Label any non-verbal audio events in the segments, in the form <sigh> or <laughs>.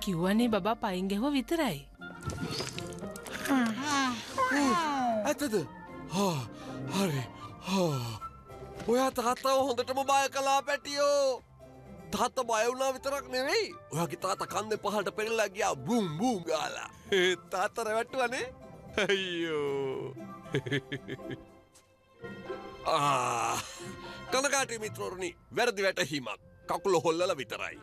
ඈ? මම කිව්වන්නේ බබා පයින් ගැහුව විතරයි. ඇතද හා හරි. හා. ඔයා තාත්තාව හොඳටම බය කලා පැටියෝ. තාත්ත බයවුනා විතරක් නෙවෙයි. ඔයාගේ තාත කන්ද පහට පෙරලා ගියා. බුම් බූම් ගාලා. <laughs> තාත්ත රැවැට්ටුවනේ අයියෝ. <laughs> කනකාට මිත්‍රෝරණි වැරදි වැටහීමක්. කකුල හොල්ලල විතරයි.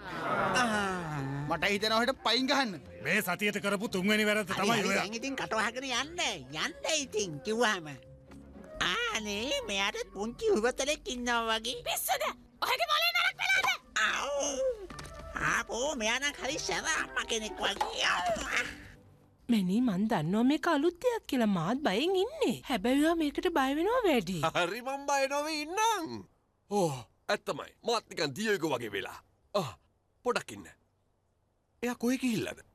මට හිතනවට පයින් ගහන්න. මේ සතියට කරපු තුන්වැනි වැරත තමයි ඔය. ඉතින් කටවහගෙන යන්න. යන්න ඉතින් කිව්වාම ආනේ මෙයාට පුංචි උවතලෙක් ඉන්නවා වගේ. පිස්සද? ඔහගේ මොලේ නරක් වෙලාද? ආපෝ මෙයාන හරි සැර අම්ම කෙනෙක් වගේ. මැනී මන් දන්නවා මේක අලුත් දෙයක් කියලා. මාත් බයෙන් ඉන්නේ. හැබැයි ඔයා මේකට බය වෙනවා වැඩි. හරි මම් බය නොව ඉන්නම්. ඕ ඇත්තමයි. මාත්තිකන් දියයක වගේ වෙලා. ආ පොඩක් ඉන්න. එය කොයි කිහිල්ලද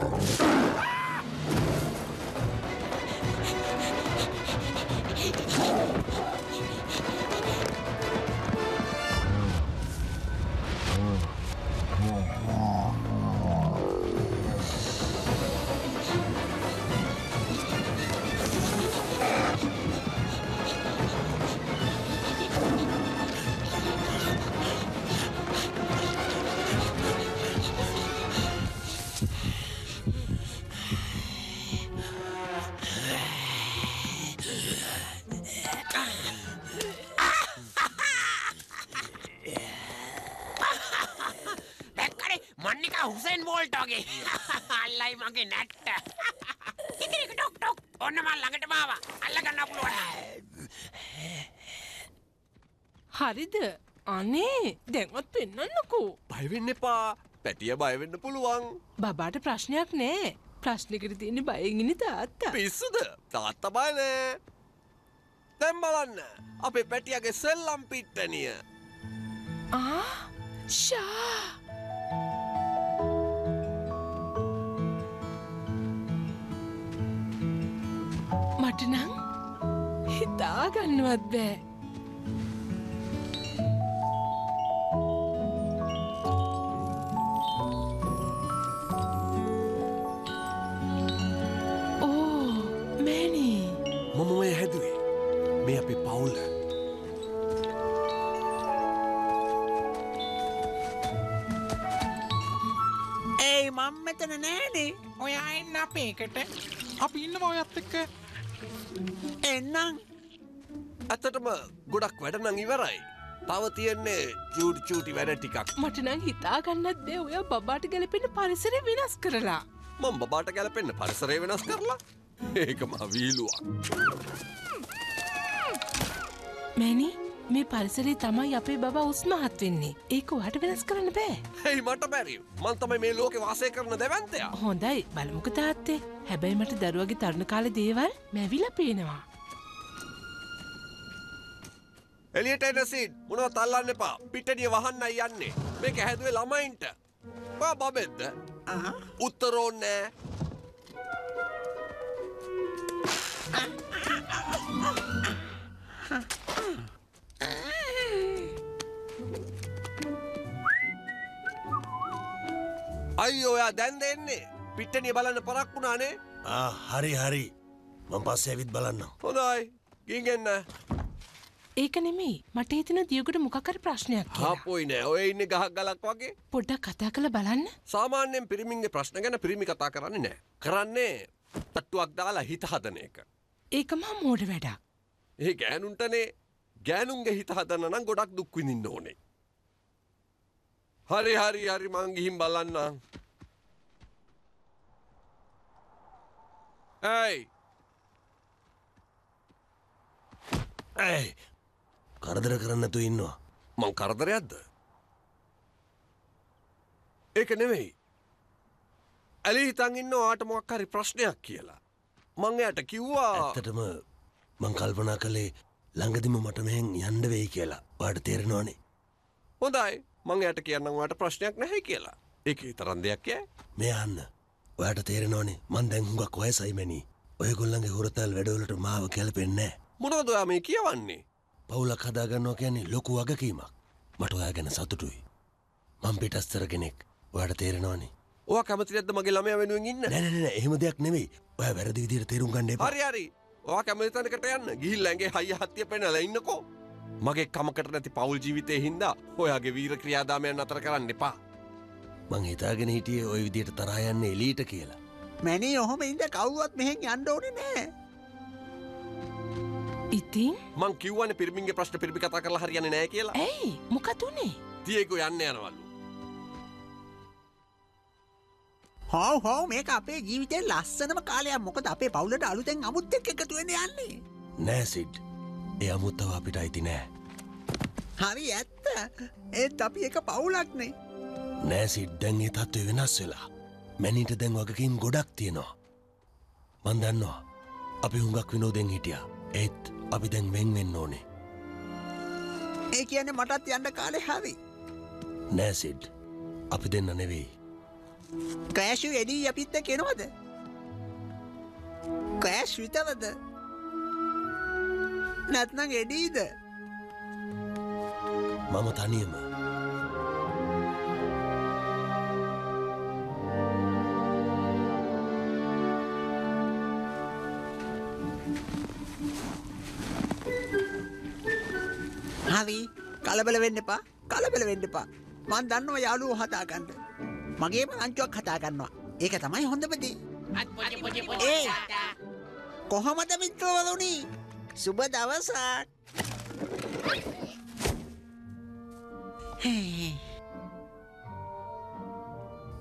දැක්කනේ වගේ <laughs> අල්ලයි මගේ නැට්ට. <laughs> ඉතින් ටොක් ටොක් ඔන්න මල් ළඟට මාව. අල්ලගන්න පුළුවන් හරිද? අනේ දැන්වත් පෙන්වන්නකෝ. බයවෙන්න එපා. පැටිය බයවෙන්න පුළුවන්. බබාට ප්‍රශ්නයක් නෑ. ප්‍රශ්නකට තියෙන බයෙන් ඉන්නේ තාත්තා. පිස්සුද? තාත්ත බයනෑ දැම් බලන්න. අපේ පැටියගේ සෙල්ලම් පිට්ටනිය. ආ ෂා මටනං හිතාගන්නවත් බෑ. ඕ මෑනී මම ඔය හැදුවේ. මේ අපි පවුල්ල ඒයි මං මෙතන නෑනේ. ඔයා එන්න අපේකට අපි ඉන්න ඔයත් එක්ක එන්නම්. ඇත්තටම ගොඩක් වැඩනං ඉවරයි. තව තියෙන්නේ චූටි චූටි වැඩ ටිකක්. මටනං හිතාගන්නත් දේ ඔය බබාට ගැලපෙන පරිසර වෙනස් කරලා. මං බබාට ගැලපෙන්න්න පරිසරය වෙනස් කරලා? ඒකම වීලුවක්. මැනි මේ පරිසරේ තමයි අපේ බබ උස්මහත් වෙන්නේ. ඒක වට වෙනස් කරන්න බෑ. හැයි මට බැරි. මන්තම මේ ලෝක වාසය කරන දැවන්තයා. හොඳයි බලමුක තාත්තේ. හැබැයි මට දරුවගේ තරුණ කාල දේවල් මැවිල පේනවා එලියට එනසින් මොනව තල්ලන්න එපා. පිටඩිය වහන්න යන්නේ. මේක හැදුවේ ළමයින්ට. ඔයා බබෙද්ද උත්තරෝන්නෑ අයි ඔයා දැන් දෙන්නේ. පිට්ටනිය බලන්න පරක් වුණානේ. ආ හරි හරි. මං පස්සේ ඇවිත් බලන්න හොඳයි. ගින්ගෙන්න ඒක නෙමෙයි. මට හිතන දියකට මොකකර ප්‍රශ්නයක් කියලා. හාපොයි නෑ. ඔය ඉන්න ගහක් ගලක් වගේ. පොඩ්ඩක් කතා කළ බලන්න. සාමාන්‍යයෙන් පිරිමින්ගේ ප්‍රශ්න ගැන පිරිමි කතා කරන්නේ නෑ. කරන්නේ තට්ටුවක් දාලා හිත හදන එක. ඒකම මෝඩ වැඩක්. ඒ ගෑනුන්ටනේ ගෑනුන්ගේ හිත හදන්න නම් ගොඩක් දුක්විඳින්න ඕනේ. හරි හරි හරි මං ගිහින් බලන්න ඇයි? ඇයි කරදර කරන්නතු ඉන්නවා. මං කරදරයක්ද? ඒක නෙවෙයි ඇලි හිතන් ඉන්න ආට මොක් හරි ප්‍රශ්නයක් කියලා. මං එයට කිව්වා ඇත්තටම මං කල්පනා කළේ ළඟදිම මට මෙහෙන් යන්ඩ වෙයි කියලා. වාට තේරෙනවානේ. හොඳයි. මං යට කියන්නම් වාට ප්‍රශ්නයක් නැහැ කියලා. ඒක තරන් දෙයක් ෑ මේ අන්න. ඔයාට තේරෙනවානේ. මන් දැන් හුඟක් වයසයිමැනි ඔයගොල්ලන්ගේ හොරතල් වැඩවලට මාව කැලපෙන්නේ මොනවද ඔයා මේ කියවන්නේ පවුලක් හදාගන්නවා කියන්නේ ලොකු වගකීමක් මට ඔයා ගැන සතුටුයි. මං පිටස්තර කෙනෙක්. ඔයාට තේරෙනවානේ. ඕ කැමති නැද්ද මගේ ළමයා වෙනුවෙන් ඉන්න? නැනන එහෙම දෙයක් නෙවෙයි. ඔය වැරදි විදිර තේරුම් ගන්න එපා. හරි හරි. ඔයා කැමති තැනකට යන්න. ගිහිල්ලා ඇඟේ හයිය හත්තිය පෙන්නලා ඉන්නකෝ. මගේ කමකට නැති පවුල් ජීවිතේ හින්දා ඔයාගේ වීර ක්‍රියාදාමයන් අතර කරන්න එපා. මං හිතාගෙන හිටියේ ඔය විදියට තරහා යන්න එලීට කියලා. මැනේ ඔහොම ඉද කවුවත් මෙහෙන් යන්න ඕනේ නෑ ඉතින්? මං කිව්වන පිරිමින්ගේ ප්‍රශ්න පිරිමි කතා කරලා හරියන්නේ නෑ කියලා. ඇයි? මොකතුනේ තියකු යන්න යනවලු. හෝ හෝ මේක අපේ ජීවිතය ලස්සනම කාලයක්. මොකද අපේ පවුලට අලුතෙන් අමුත් එක් එකතුවෙන යන්නේ. නෑසිඩ් එය අමුත්තව අපිට අයිති නෑ. හරි ඇත්ත. ඒත් අපි එක පවුලක්නේ. නෑසිඩ් දැන් ඒ තත්ත්වය වෙනස් වෙලා. මැනිට දැන් වගකින් ගොඩක් තියෙනවා. මන්දන්නවා අපි හුඟක් විනෝදෙන් හිටිය. ඒත් අපි දැන් වෙන් වෙන්න ඕනේ. ඒ කියන්නේ මටත් යන්න කාලෙ හරි. නෑසිඩ් අපි දෙන්න නෙවෙයි. කෑශු එඩී අපිත්ත කෙනවද කෑශ් විතරද? නැත්නං එඩීද? මම තනියම හරි. කලබල වෙන්න එපා. කලබල වෙන්න එපා. මන් දන්නව යාලුව හතාගන්න මගේම අංචුවක් කතාගන්නවා ඒක තමයි හොඳපදී ඒ. කොහොමද මිත්‍රවලුනි සුබ දවසක්.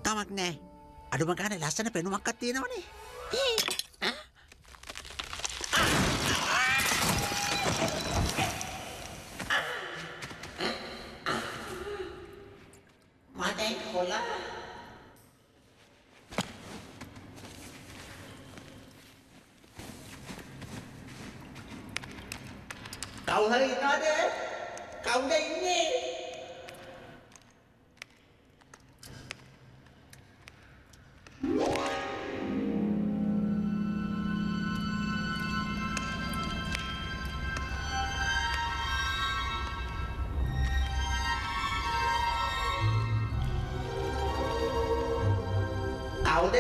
තමක් නෑ අඩුම ගාන ලස්සන පෙනුමක්කත් තියෙනවනේ của lá cậu thì nói thế cậu đi nghe Wow. කවුද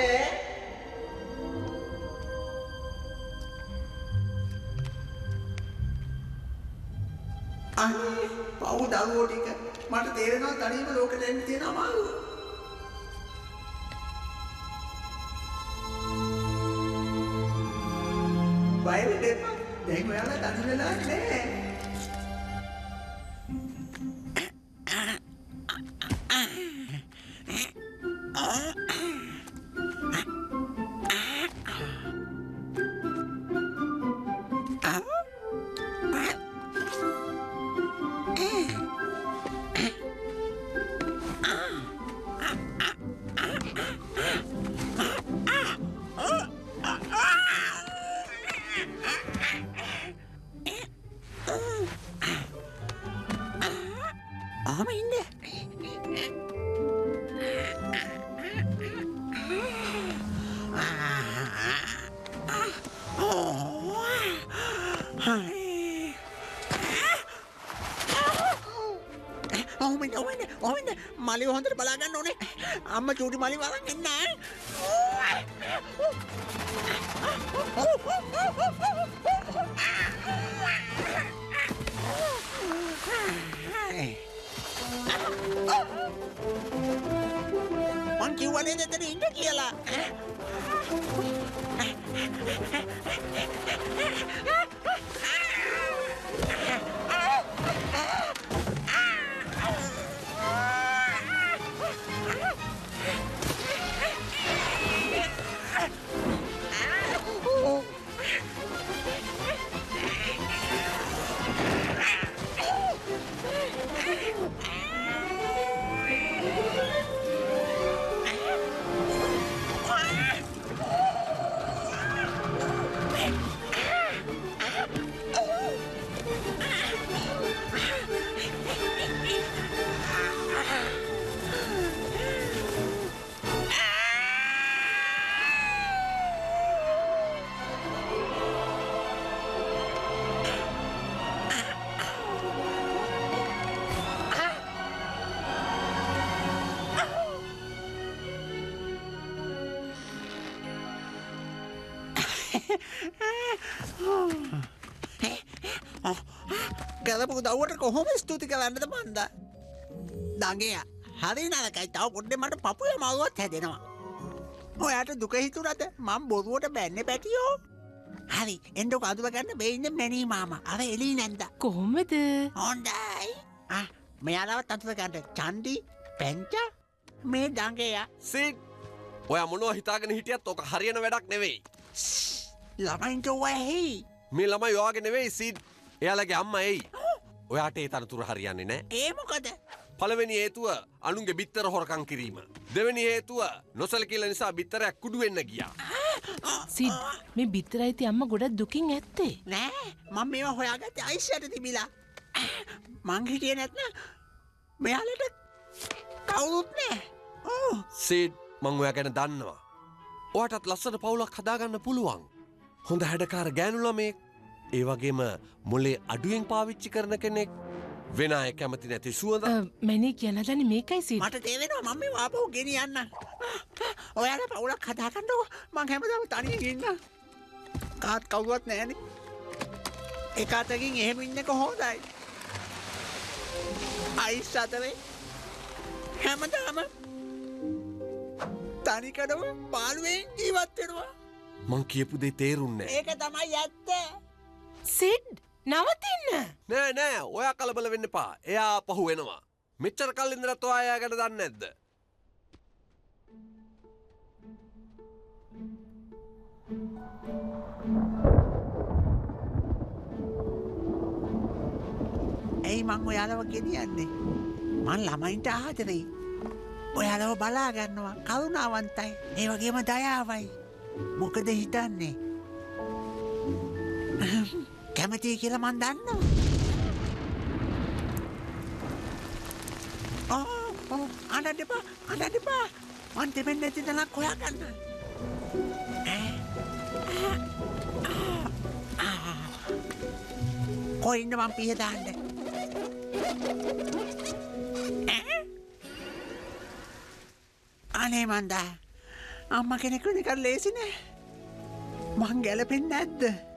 අනේ පව් දරුවෝ ටික මට තේරෙනවා තනියම ලෝකෙට එන්න තියෙන අමාරුව. ඔහොමද මලි හොඳට බලාගන්න ඕනේ. අම්ම චූටි මලි වරන් එන්න කරපු දව්වට කොහොම ස්තුති කරන්නද මන්ද? දගේ හරි නරකයි තව පොඩ්ඩ මට පපුය මවුවත් හැදෙනවා. ඔයාට දුක හිතුරද මං බොරුවට බැන්න පැටියෝ. හරි එන්ඩ කදුව ගන්න බෙයින්න මැනී මාම. අර එලී නැන්ද කොහොමද? හොන්ඩයි මෙයාලාවත් අතුවගන්නට චන්ඩි පැංච මේ දංගේය. සිට්. ඔය මොනුව හිතාගෙන හිටියත් ඕක හරියන වැඩක් නෙවෙයි. ළමයින්ට ඔවහෙහි මේ ළමයි යාගෙන නෙවෙයි සිඩ් එයාලගේ අම්ම එයි. ඔයාට ඒ තනතුර හරියන්නේ නෑ. ඒමොකද පළවෙනි හේතුව අනුන්ගේ බිත්තර හොරකං කිරීම. දෙවැනි හේතුව නොසලකිල නිසා බිත්තරයක් කුඩුවෙන්න ගියා. සිඩ් මේ බිත්තරයිති අම්ම ගොඩක් දුකින් ඇත්තේ. නෑ මං මේවා හොයාගත අයිශ්යට තිබිලා මංහිටිය නැත්න මෙයාලට කවුරුත් නෑ ඕ සේඩ් මං ඔයා ගැන දන්නවා. ඔයටත් ලස්සන පවුලක් හදාගන්න පුළුවන්. හොඳ හැඩකාර ගෑනුලමේ ඒ වගේම මොලේ අඩුවෙන් පාවිච්චි කරන කෙනෙක් වෙන අය කැමති නැති සුවඳ? මැනි කියන දැන මේකයි සිඩ් මට තේවෙනවා මම මේ වාපහු ගෙනියන්න. ඔයාල පවුලක් කදාකන්නෝ මං හැමදාම තනියගන්න කාත් කවුවත් නෑන එක අතකින් එහෙම ඉන්නක හෝදයි අයිස් අතරේ හැමදාම තනිකඩම පාලුවෙන් ජීවත්වෙනවා මං කියපු දේ තේරුන්නේ. ඒක තමයි ඇත්ත සිඩ් නවතින්න. නෑ නෑ ඔයා කලබල වෙන්න පා එයා පහු වෙනවා. මෙච්චර කල් ඉඳරත් ඔයායා ගැන දන්න ඇද්ද. ඇයි මං ඔයාලව ගෙනියන්නේ. මං ළමයින්ට ආදරෙයි. ඔයාලව බලාගන්නවා. කරුණාවන්තයි. ඒ වගේම දයාවයි. මොකද හිතන්නේ කැමතියි කියල මන් දන්නවා. අඩට එපා අඩට එපා මන් දෙමෙන් නැති දනක් හොයා ගන්න කොයින්න මං පිහදාන්න අනේ මන්දා අම්ම කෙනෙකු නිකල් ලේසිනේ මං ගැලපෙන්න ඇද්ද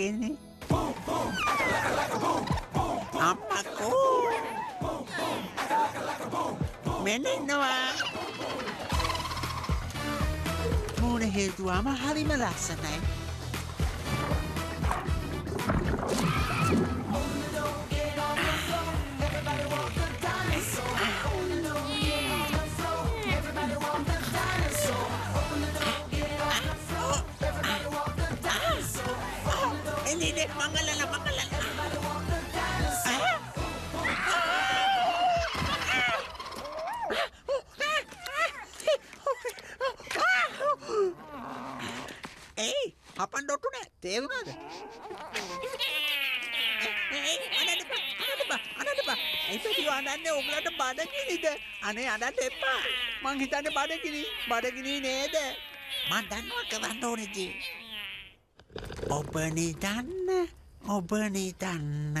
kidding? Boom, boom, acalaka, like a boom, boom, boom. I'm a cool. Boom, boom, acalaka, like a boom, boom. Menino, ah. Muna hildu ama halimalasana. මං හිතන්න බඩකිනි බඩකිනී නේද? මන් දන්නවා කරන්න ඕනෙදී ඔබනි දන්න ඔබනි දන්න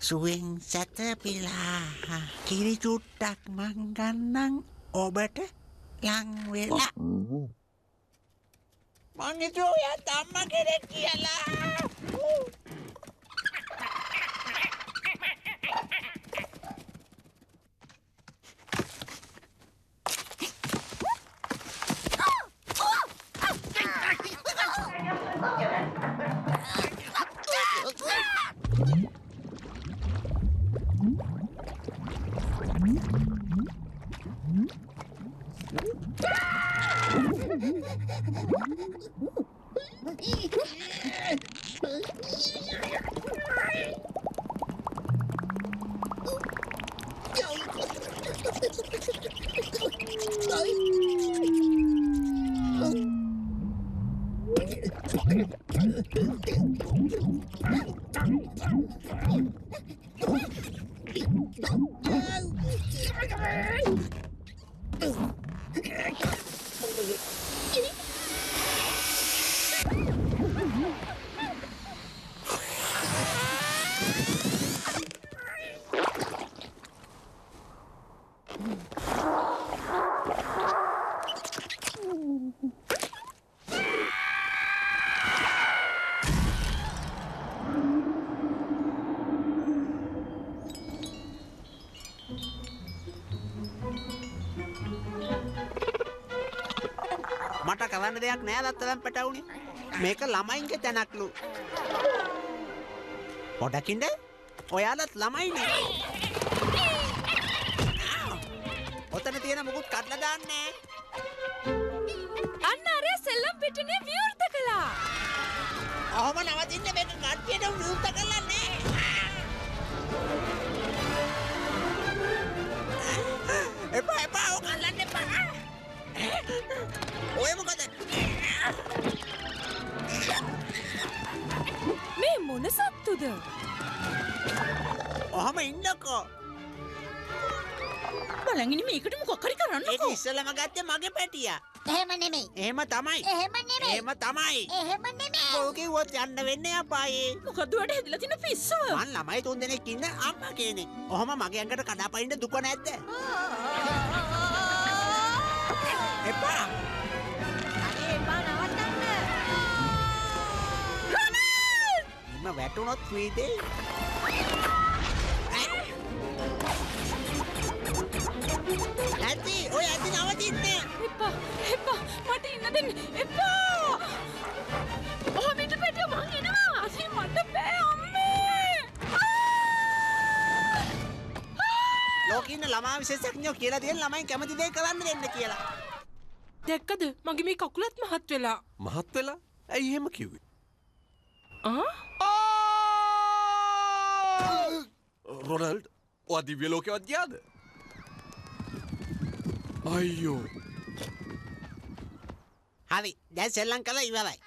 සුවෙන් සැතපිලා කිරිචුට්ටක් මංගන්නන් ඔබට ලංවෙලා මංගිතුය තම්ම කෙරෙක් කියලා මට දත්තලම් පැටවුණේ මේක ළමයින්ගේ තැනක්ලු. පොඩකින්ඩ ඔයාලත් ළමයිනේ. ඔතන තියෙන මුකුත් කටල දාන්නේ අන්න අරය සෙල්ලම් පිටිනේ විවෘත කළා. ඔහොම නවතින්න මේක කට්ටියට විවෘත කවුද? ඔහම ඉන්නකෝ. බලංගිනි මේකට මොකක් හරි කරන්නකෝ. ඒක ඉස්සලම ගත්තේ මගේ පැටියා. එහෙම නෙමෙයි. එහෙම තමයි. එහෙම නෙමෙයි. එහෙම තමයි. එහෙම නෙමෙයි. ඔව් කිව්වොත් යන්න වෙන්නේ අපායේ. මොකද උඩ හැදලා තියෙන පිස්සව. මං ළමයි තුන් දෙනෙක් ඉන්න අම්මා කෙනෙක්. ඔහම මගේ ඇඟට කඩාපනින්න දුක නැද්ද? එපා. එම වැටුනොත් වීදේ. ඇති ඔය ඇති නවතින්නේ. එපා එපා මට ඉන්න දෙන්න. එපා. ඔහමිට පැටිය මං එනවා අසේ මට බෑ අම්මේ. ලෝකන්න ළමා විශේෂඥෝ කියලා තියෙන් ළමයි කැමති දේ කරන්න දෙන්න කියලා. දැක්කද? මගේ මේ කකුලත් මහත් වෙලා. මහත් වෙලා? ඇයි එහෙම කිව්වේ රොනල්ඩ් ඔයා දිව්‍ය ලෝකෙවත් ගියාද අයියෝ හරි දැන් සෙල්ලං කළ ඉවරයි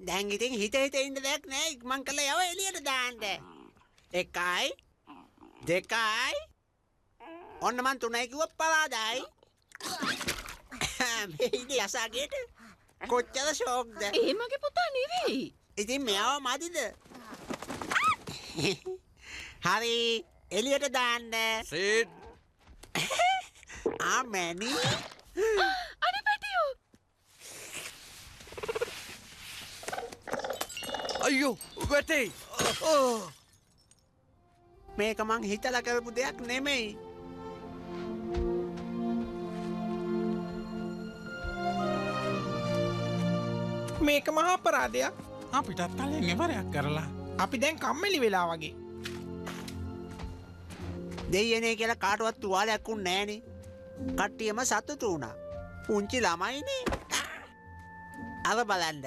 දැන් ඉතින් හිත හිත ඉන්න දෙයක් නෑ ඉක්මන් කළ යව එලියට දාන්න එකයි දෙකයි ඔන්න මන් තුනයි කිව්ව පලාදායි මේද යසාගේට කොච්චර ශෝක්ද ඒ මගේ පුතා නෙවෙයි ඉතින් මෙයාව මදිද? <laughs> හරි. එලියට දාන්න. සේට් ආමැනි අනි පැටියෝ. අයියෝ වැටේ. <sighs> මේක මං හිතල කරපු දෙයක් නෙමෙයි. මේක මහා අපරාධයක් අපිටත් කලින් එවරයක් කරලා. අපි දැන් කම්මලි වෙලා වගේ. දෙයනේ කියලා කාටවත් තුවාලයක් වුන් නෑනේ කට්ටියම සතුතු වුණා. පුංචි ළමයිනේ. අව බලන්ඩ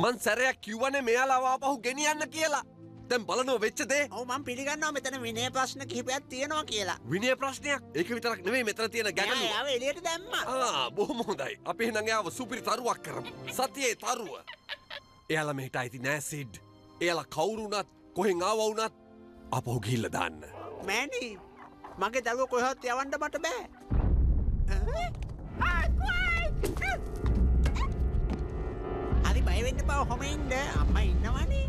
මන් සැරයක් කිව්වනේ මෙයාලා පහු ගෙනියන්න කියලා දැන් බලනෝ වෙච්ච දේ ඔවුමන් පිළිගන්නවා මෙතන විනය ප්‍රශ්න කිහිපයක් තියෙනවා කියලා. විනය ප්‍රශ්නයක්? ඒක විතරක් නෙවෙයි මෙතන තියෙන ගැටලුව. එලියට දැම්ම. ආ බොහොම හොඳයි. අපි එහෙනම් එයාව සුපිරි තරුවක් කරමු. සතියේ තරුව. එයාලා මෙහෙට අයිති නෑ සිඩ්. එයාලා කවුරුනත් කොහෙන් ආව වුණත් අපහු ගිහිල්ල දාන්න. මෑනි මගේ දරුව කොහොත් යවන්ඩ මට බෑ. හරි බයවෙන්න බව හොමයින්ද අම්ම ඉන්නවනේ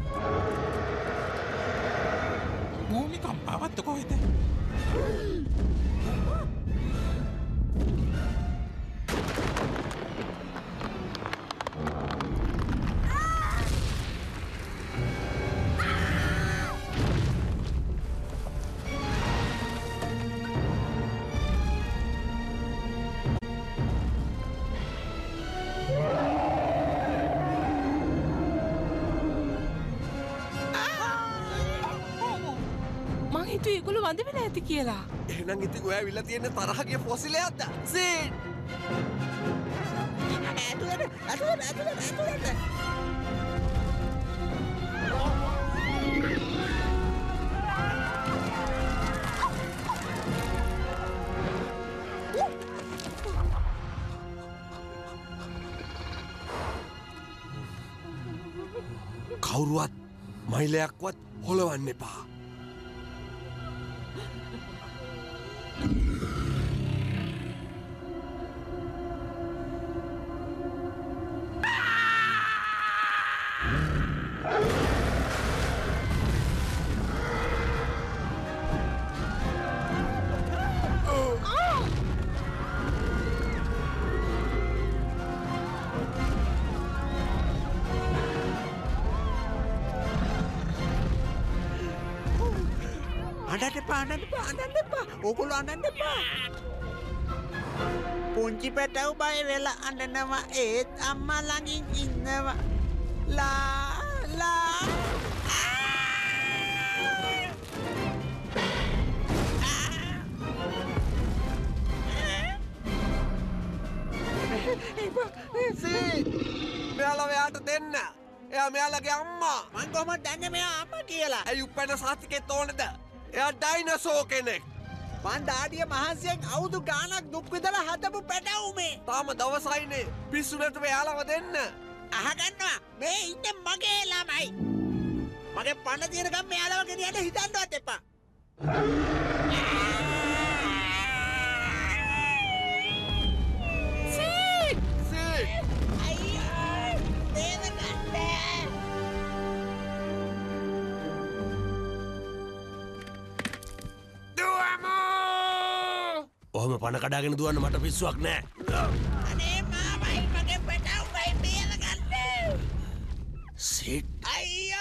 භූමි කම්පාවත්ත කොහෙද මං ඇති කියලා. එහෙනම් ඉතින් ඔයා විල්ල තියෙන තරහගේ පොසිලයක්ද සිඩ් ඇතුලට ඇතුලට ඇතුලට ඇතුලට කවුරුවත් මයිලයක්වත් හොළවන්න එපා අඩට පාඩට පාඩන්න එපා ඔකුළු අන්නන්න එපා පුංචි පැටව් බය වෙලා අඩනවා ඒත් අම්ම ළඟින් ඉන්නවා ලාලා මෙයාලා මෙයාට දෙන්න එයා මෙයාලගේ අම්මා මං කොහොමද දන්නේ මෙයා අම්මා කියලා ඇයි උපැන සාතිකෙත් ඕනද එයා ඩයිනසෝ කෙනෙක් මන් දාඩිය මහන්සියෙන් අවුදු ගානක් දුක් විඳලා හදපු පැටවුමේ තාම දවසයිනේ පිස්සු නැතුව යාලව දෙන්න අහගන්නවා. මේ ඉන්න මගේ ළමයි. මගේ පණ තියෙනකම් මෙයාලව ගෙනියන්න හිතන්නවත් එපා. ඔහොම පණ කඩාගෙන දුවන්න මට පිස්සුවක් නෑ සිට් අයියෝ!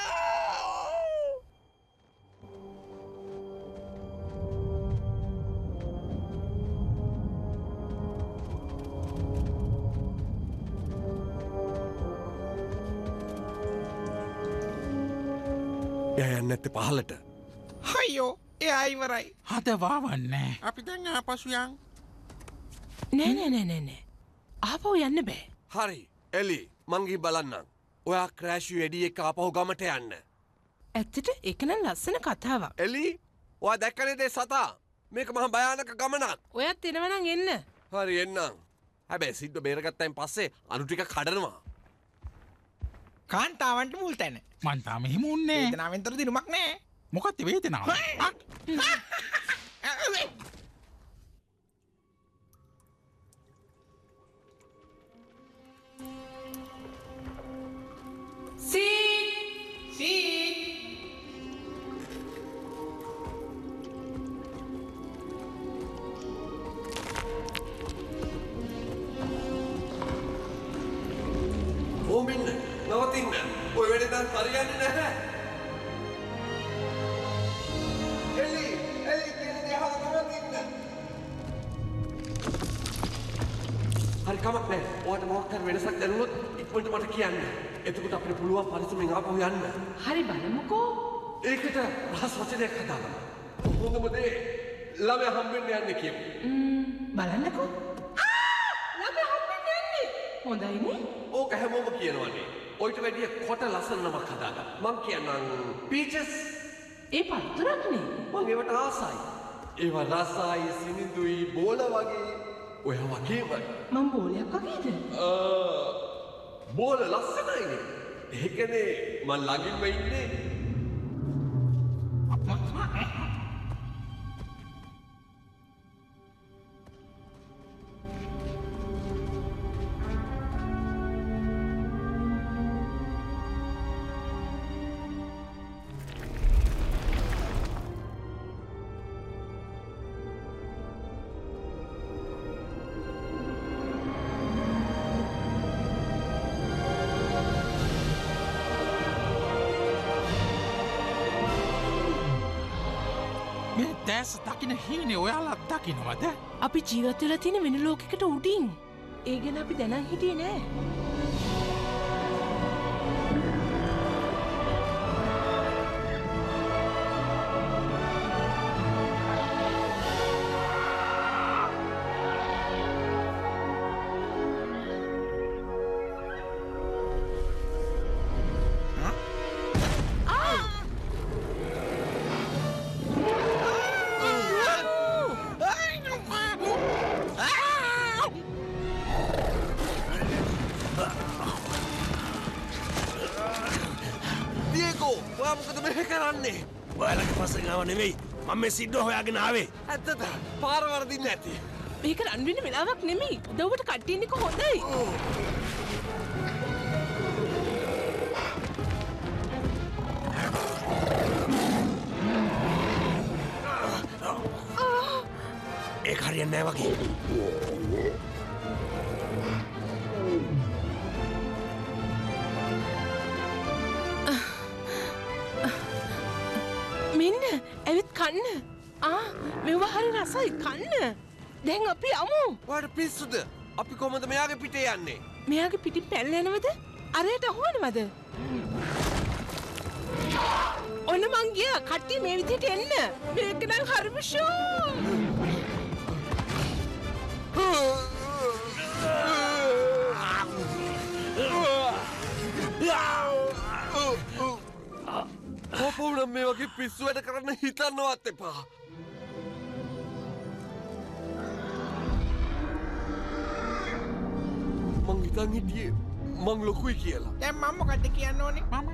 යන්න ඇත්ත පහලට හයියෝ එයා ඉවරයි හදවාවන්නේ අපි දැන් ආපසුයන් නෑ නෑ නෑ නෑ. ආපහු යන්න බෑ. හරි එලි මංගී බලන්නම් ඔයා ක්‍රෑශි වැඩිය එක අපහු ගමට යන්න. ඇත්තට එකන ලස්සන කතාවක්. එලි ඔයා දැක්කනේදේ සතා? මේක මහ භයානක ගමනක්. ඔයත් එනවනං එන්න. හරි එන්නම්. හැබැ සිද්ධ බේරගත්තයින් පස්සේ අනුටික කඩනවා. කාන්තාවන්ට මුල් තැන. මන්තාම හිම උන්නේ. ඒතනාවෙන්තර දිනුමක් නෑ <laughs> මොකත් වේතනාව ඕමින්න නවතින්න ඔය වැඩදන් හරියන්න නැහැ එලි එලි කියන දේ අහලා නවතින්න හරි කමක් නෑ ඔයාට මොකක් හරි වෙනසක් දැනුනොත් ඉක්මනට මට කියන්න එතකොට අපිට පුළුවන් පරිස්සමෙන් ආපහු යන්න හරි බලමුකෝ. ඒකට රහස් වචනයක් කතාගන්න හොඳම දේ ළමයා හම්බෙන්න යන්න කියමු බලන්නකෝ. ළඟ හම්බෙන්න යන්නේ. හොඳයිනේ. ඕක හැමෝම කියනවනේ ඔයිට වැඩිය කොට ලස්සන නමක් හදාගන්න මං කියන්නම් පීචස් ඒ පත්තුරක්නේ. මං ඒවට ආසයි ඒවා රසයි සිනිඳුයි බෝල වගේ ඔය වගේම මං බෝලයක් වගේද? ආ, බෝල ලස්සනයිනේ. ඒකනේ මං ළඟින්ම ඉන්නේ දකින හීනේ ඔයාලත් දකිනවද අපි ජීවත්වෙල තියෙන වෙන ලෝකෙකට උඩින්. ඒ ගැන අපි දැනන් හිටියේ නෑ. මම මේ සිද්ධ හොයාගෙන ආවේ ඇත්තද පාරවරදින්න ඇති මේක රන්වෙන වෙලාවක් නෙමෙයි. දවට කට්ටියනික හොඳයි. ඒ හරියන්න නෑ වගේ යන්නේ මෙයාගේ පිටින් පැල්ලෙනවද? අරයට අහුවනවද? ඔන්න මං ගියා කට්ටිය මේ විදිහට එන්න. මේක නම් හරිම ෂෝ. කොපවුනම් මේ වගේ පිස්සු වැඩ කරන්න හිතන්නවත් එපා මං හිතන් හිටියේ මං ලොකුයි කියලා දැම් මම්ම කට්ට කියන්න ඕනේ මම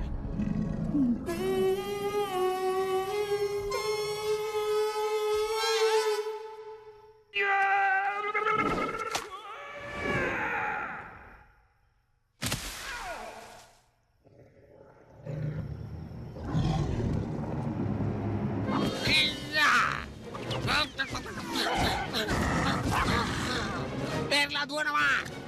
පෙරලා දුවනවා ඔයාන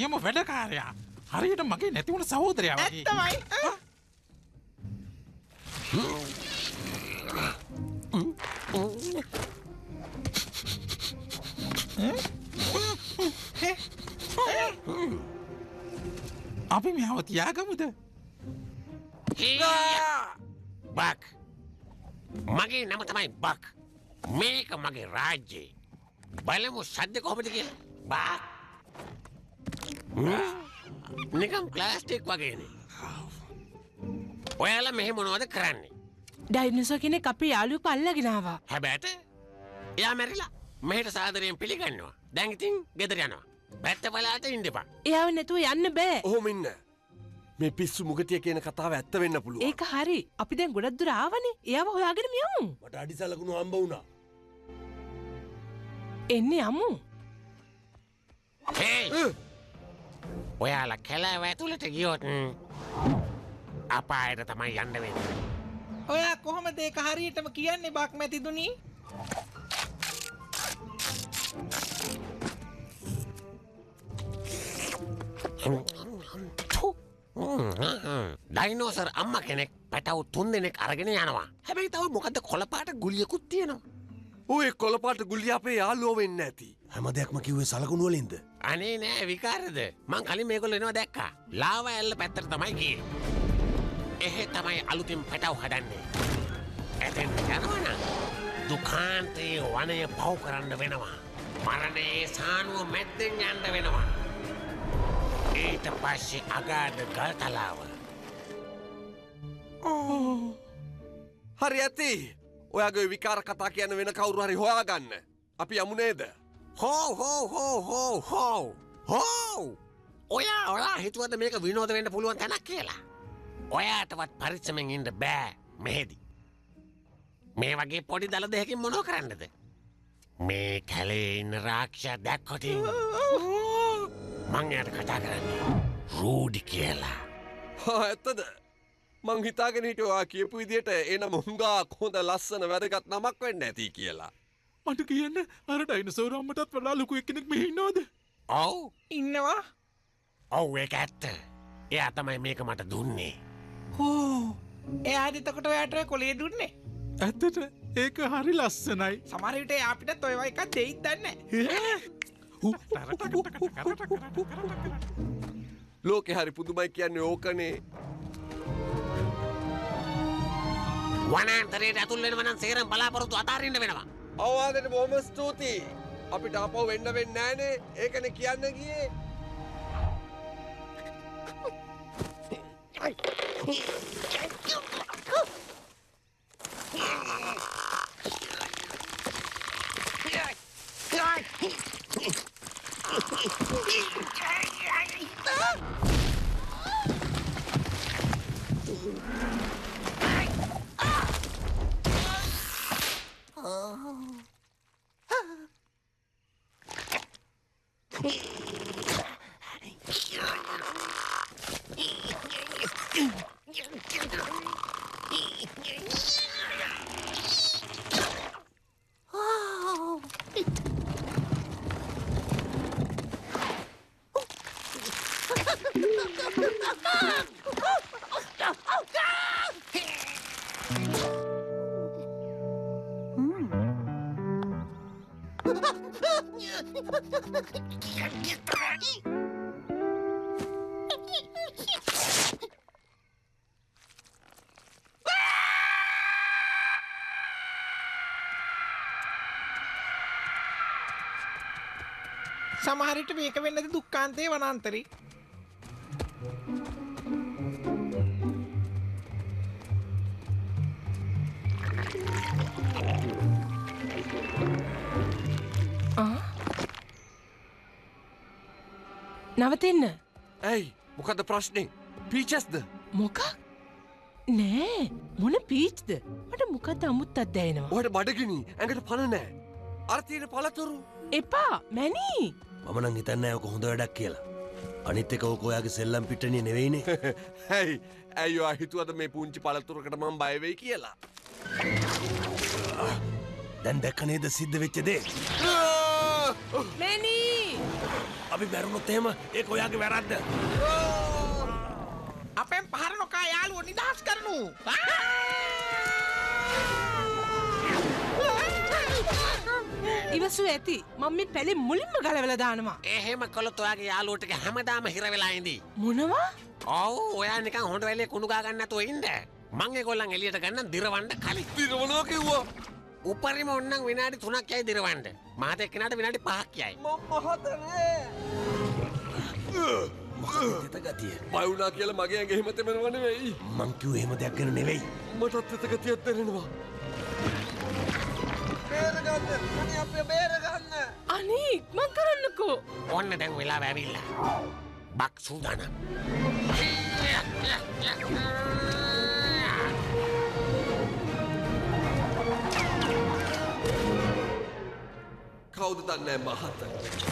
නියම වැඩකාරයා. හරියට මගේ නැතිවුණ සහෝදරයා වගේ. ඇත්තමයි. අපි මෙහාව තියාගමුද? බක්. මගේ නම තමයි බක්. මේක මගේ රාජ්‍යයේ. බලමු සද්ද කොහොමද කියලා. බක් නිකම් ප්ලාස්ටික් වගේනේ. ඔයාලා මෙහෙ මොනවද කරන්නේ? ඩයිනසෝ කෙනෙක් අපි යාලු පල්ලගෙනවා හැබැට එයා මැරිලා මෙහට සාදරයෙන් පිළිගන්නවා. දැංගිතින් ගෙදර යනවා. පැත්ත පලාට ඉන්ඩපා එයාව නැතුව යන්න බෑ. ඔහොම ඉන්න. මේ පිස්සු මුගතිය කියන කතාව ඇත්ත වෙන්න පුළුව ඒක හරි. අපි දැන් ගොඩක් දුර ආවනේ. එයාව හොයාගෙන යමු මට අඩිසලකුණු හම්බ වුණා. එන්න යමු ඔයාලා කැලෑව ඇතුළට ගියොත් අපායට තමයි යන්න වෙන්න. ඔයා කොහොම දේක හරියටම කියන්නේ බක් මැතිදුනී ඩයිනෝසර් අම්ම කෙනෙක් පැටව් තුන් දෙනෙක් අරගෙන යනවා. හැබැයි තව මොකද කොළපාට ගුලියකුත් තියෙනවා? ඔය කොළපාට ගුල්ලි අපේ යාලුව වෙන්න ඇති හැම දෙයක්ම කිව්වේ සලකුණු වලින්ද? අනේ නෑ විකාරද? මං කලින් මේකොල්ල එනවා දැක්කා. ලාව ඇල්ල පැත්තට තමයි ගිය. එහෙ තමයි අලුතින් පැටව් හදන්නේ. ඇතෙන් යනවන දුකාන්තයේ වනය පව් කරන්න වෙනවා. මරණයේ සානුව මැත්තෙන් යන්න වෙනවා. ඊට පස්සේ අගාධ ගල් තලාව හරි ඇති. ඔයාගේ විකාර කතා කියන වෙන කවුරු හරි හොයාගන්න. අපි යමුණේද හෝ හෝ හෝ හෝ හෝ හෝ ඔයා ඔයා හිතුවද මේක විනෝද වෙන්න පුළුවන් තැනක් කියලා? ඔයාටවත් පරිස්සමෙන් ඉන්න බෑ මෙහෙදි. මේ වගේ පොඩි දළ දෙහකින් මොනෝ කරන්නද? මේ කැලේ ඉන්න රාක්ෂ දැක්කොටින් මං යට කතා කරන්නේ රූඩි කියලා. ඇත්තද? මං හිතාගෙන හිටවා කියපු විදියට එනම් හුඟා කොහොඳ ලස්සන වැදගත් නමක් වෙන්න ඇති කියලා. මට කියන්න? අර ඩයිනසෝරම්මටත් වඩා ලොකු එකනෙක් මෙහින්නෝද ඔව්. ඉන්නවා? ඔව් ඒ ඇත්ත. එයා තමයි මේක මට දුන්නේ. හෝ එයාදිතකොට ඔයාට කොලේ දුන්නේ? ඇත්තට ඒක හරි ලස්සනයි. සමරවිට අපිට ඔයව එකක් දෙයිත් දන්න ලෝකෙ හරි පුදුමයි කියන්නේ ඕකනේ. වනන්තරයට ඇතුල්ලෙන වනන් සේරම් බලාපොරොත්තු අතාරන්න වෙනවා අවවාදයට බොහොම ස්තුතියි. අපිට අපව වෙන්න වෙන්නේ නෑනේ. ඒකනේ කියන්න ගියේ. Ah! Ah! සමහරිට මේක වෙන්නද දුක්කාන්තය වනන්තරි. නවතින්න. ඇයි? මොකද ප්‍රශ්නය පීචස්ද? මොකක්? නෑ. මොන පීච්ද? මට මොකද අමුත් අත්දෑනවා ඔහට බඩගිනි. ඇඟට පණනෑ අර්තියන පලතුරු එපා. මැනී. මමනං හිතන්න යක හොඳ වැඩක් කියලා. අනිත් එක ඕක ඔයාගේ සෙල්ලම් පිට්ටනිය නෙවෙයිනේ. හැයි <laughs> ඇයි හිතුවද මේ පුංචි පලතුරකට මම් බයවෙයි කියලා. දැන් දැක්ක නේද සිද්ධ වෙච්ච දේ. මැනී අපි බැරුණොත් එහෙම ඒක ඔයාගේ වැරද්ද. අපෙන් පහර නොකා යාළුව නිදහස් කරනු. ඉවසු ඇති. මම මේ පැළි මුලින්ම ගලවල දානවා. එහෙම කොළොත් ඔයාගේ යාලුවටක හැමදාම හිරවෙලායිදී. මොනවා? ඔවු ඔයා නිකන් හොඳ වෙලේ කුණුගාගන්නතුව ඉන්ද. මංගේ කොල්ලන් එලියට ගන්න දිරවන්ඩ කලින්. දිරවනවා කිව්වා උපරිම ඔන්නන් විනාඩි තුනක් යයි දිරවන්ඩ මාත එක්කනට විනාඩි පහක් යයි. එත ගතිය. බයුනා කියල මගේ ඇගේ හෙමතෙමෙනවන වෙයි මංකිව එහෙම දෙයක් ගැන නෙවෙයි. මටත් එතගතියක් දැනෙනවා බේරගන්න අපේ බේරගන්න අනේ ඉක්මන් කරන්නකෝ ඔන්න දැන් වෙලා වැැවිල්ල. බක් සූදානම්. කෞද දන්නෑ මහත අනේ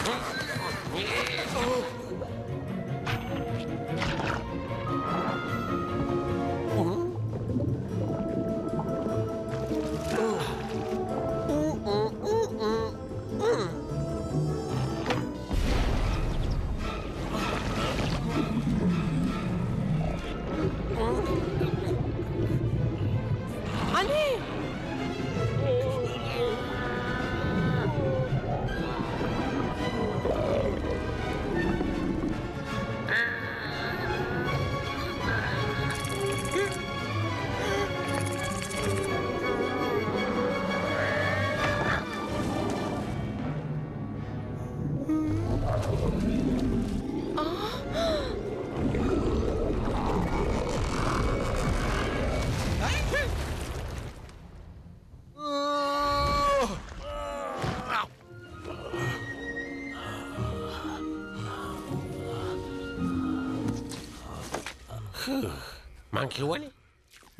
කිව්වනේ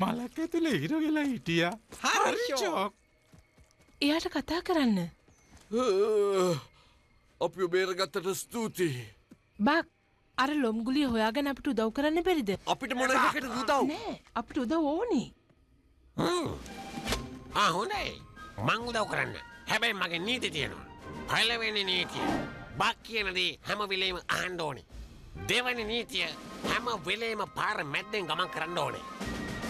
මලක් ඇතුළේ හිරවෙලා හිටිය. හරිචෝක් එයාට කතා කරන්න. අපි බේරගත්තට ස්තුතියි. බක් අර ලොම්ගුලිය හොයාගෙන අපිට උදව් කරන්න බැරිද? අපිට මොනකට දුදව් නෑ අපිට උදව් ඕනි. ආහොනයි මං උදව් කරන්න. හැබැයි මගේ නීති තියෙනවා. පලවෙනි නීතිය. බක් කියනදී හැම විලේම ආණ්ඩ ඕනි දෙවනි නීතිය හැම වෙලේම පාර මැද්දෙන් ගමන් කරන්න ඕනේ.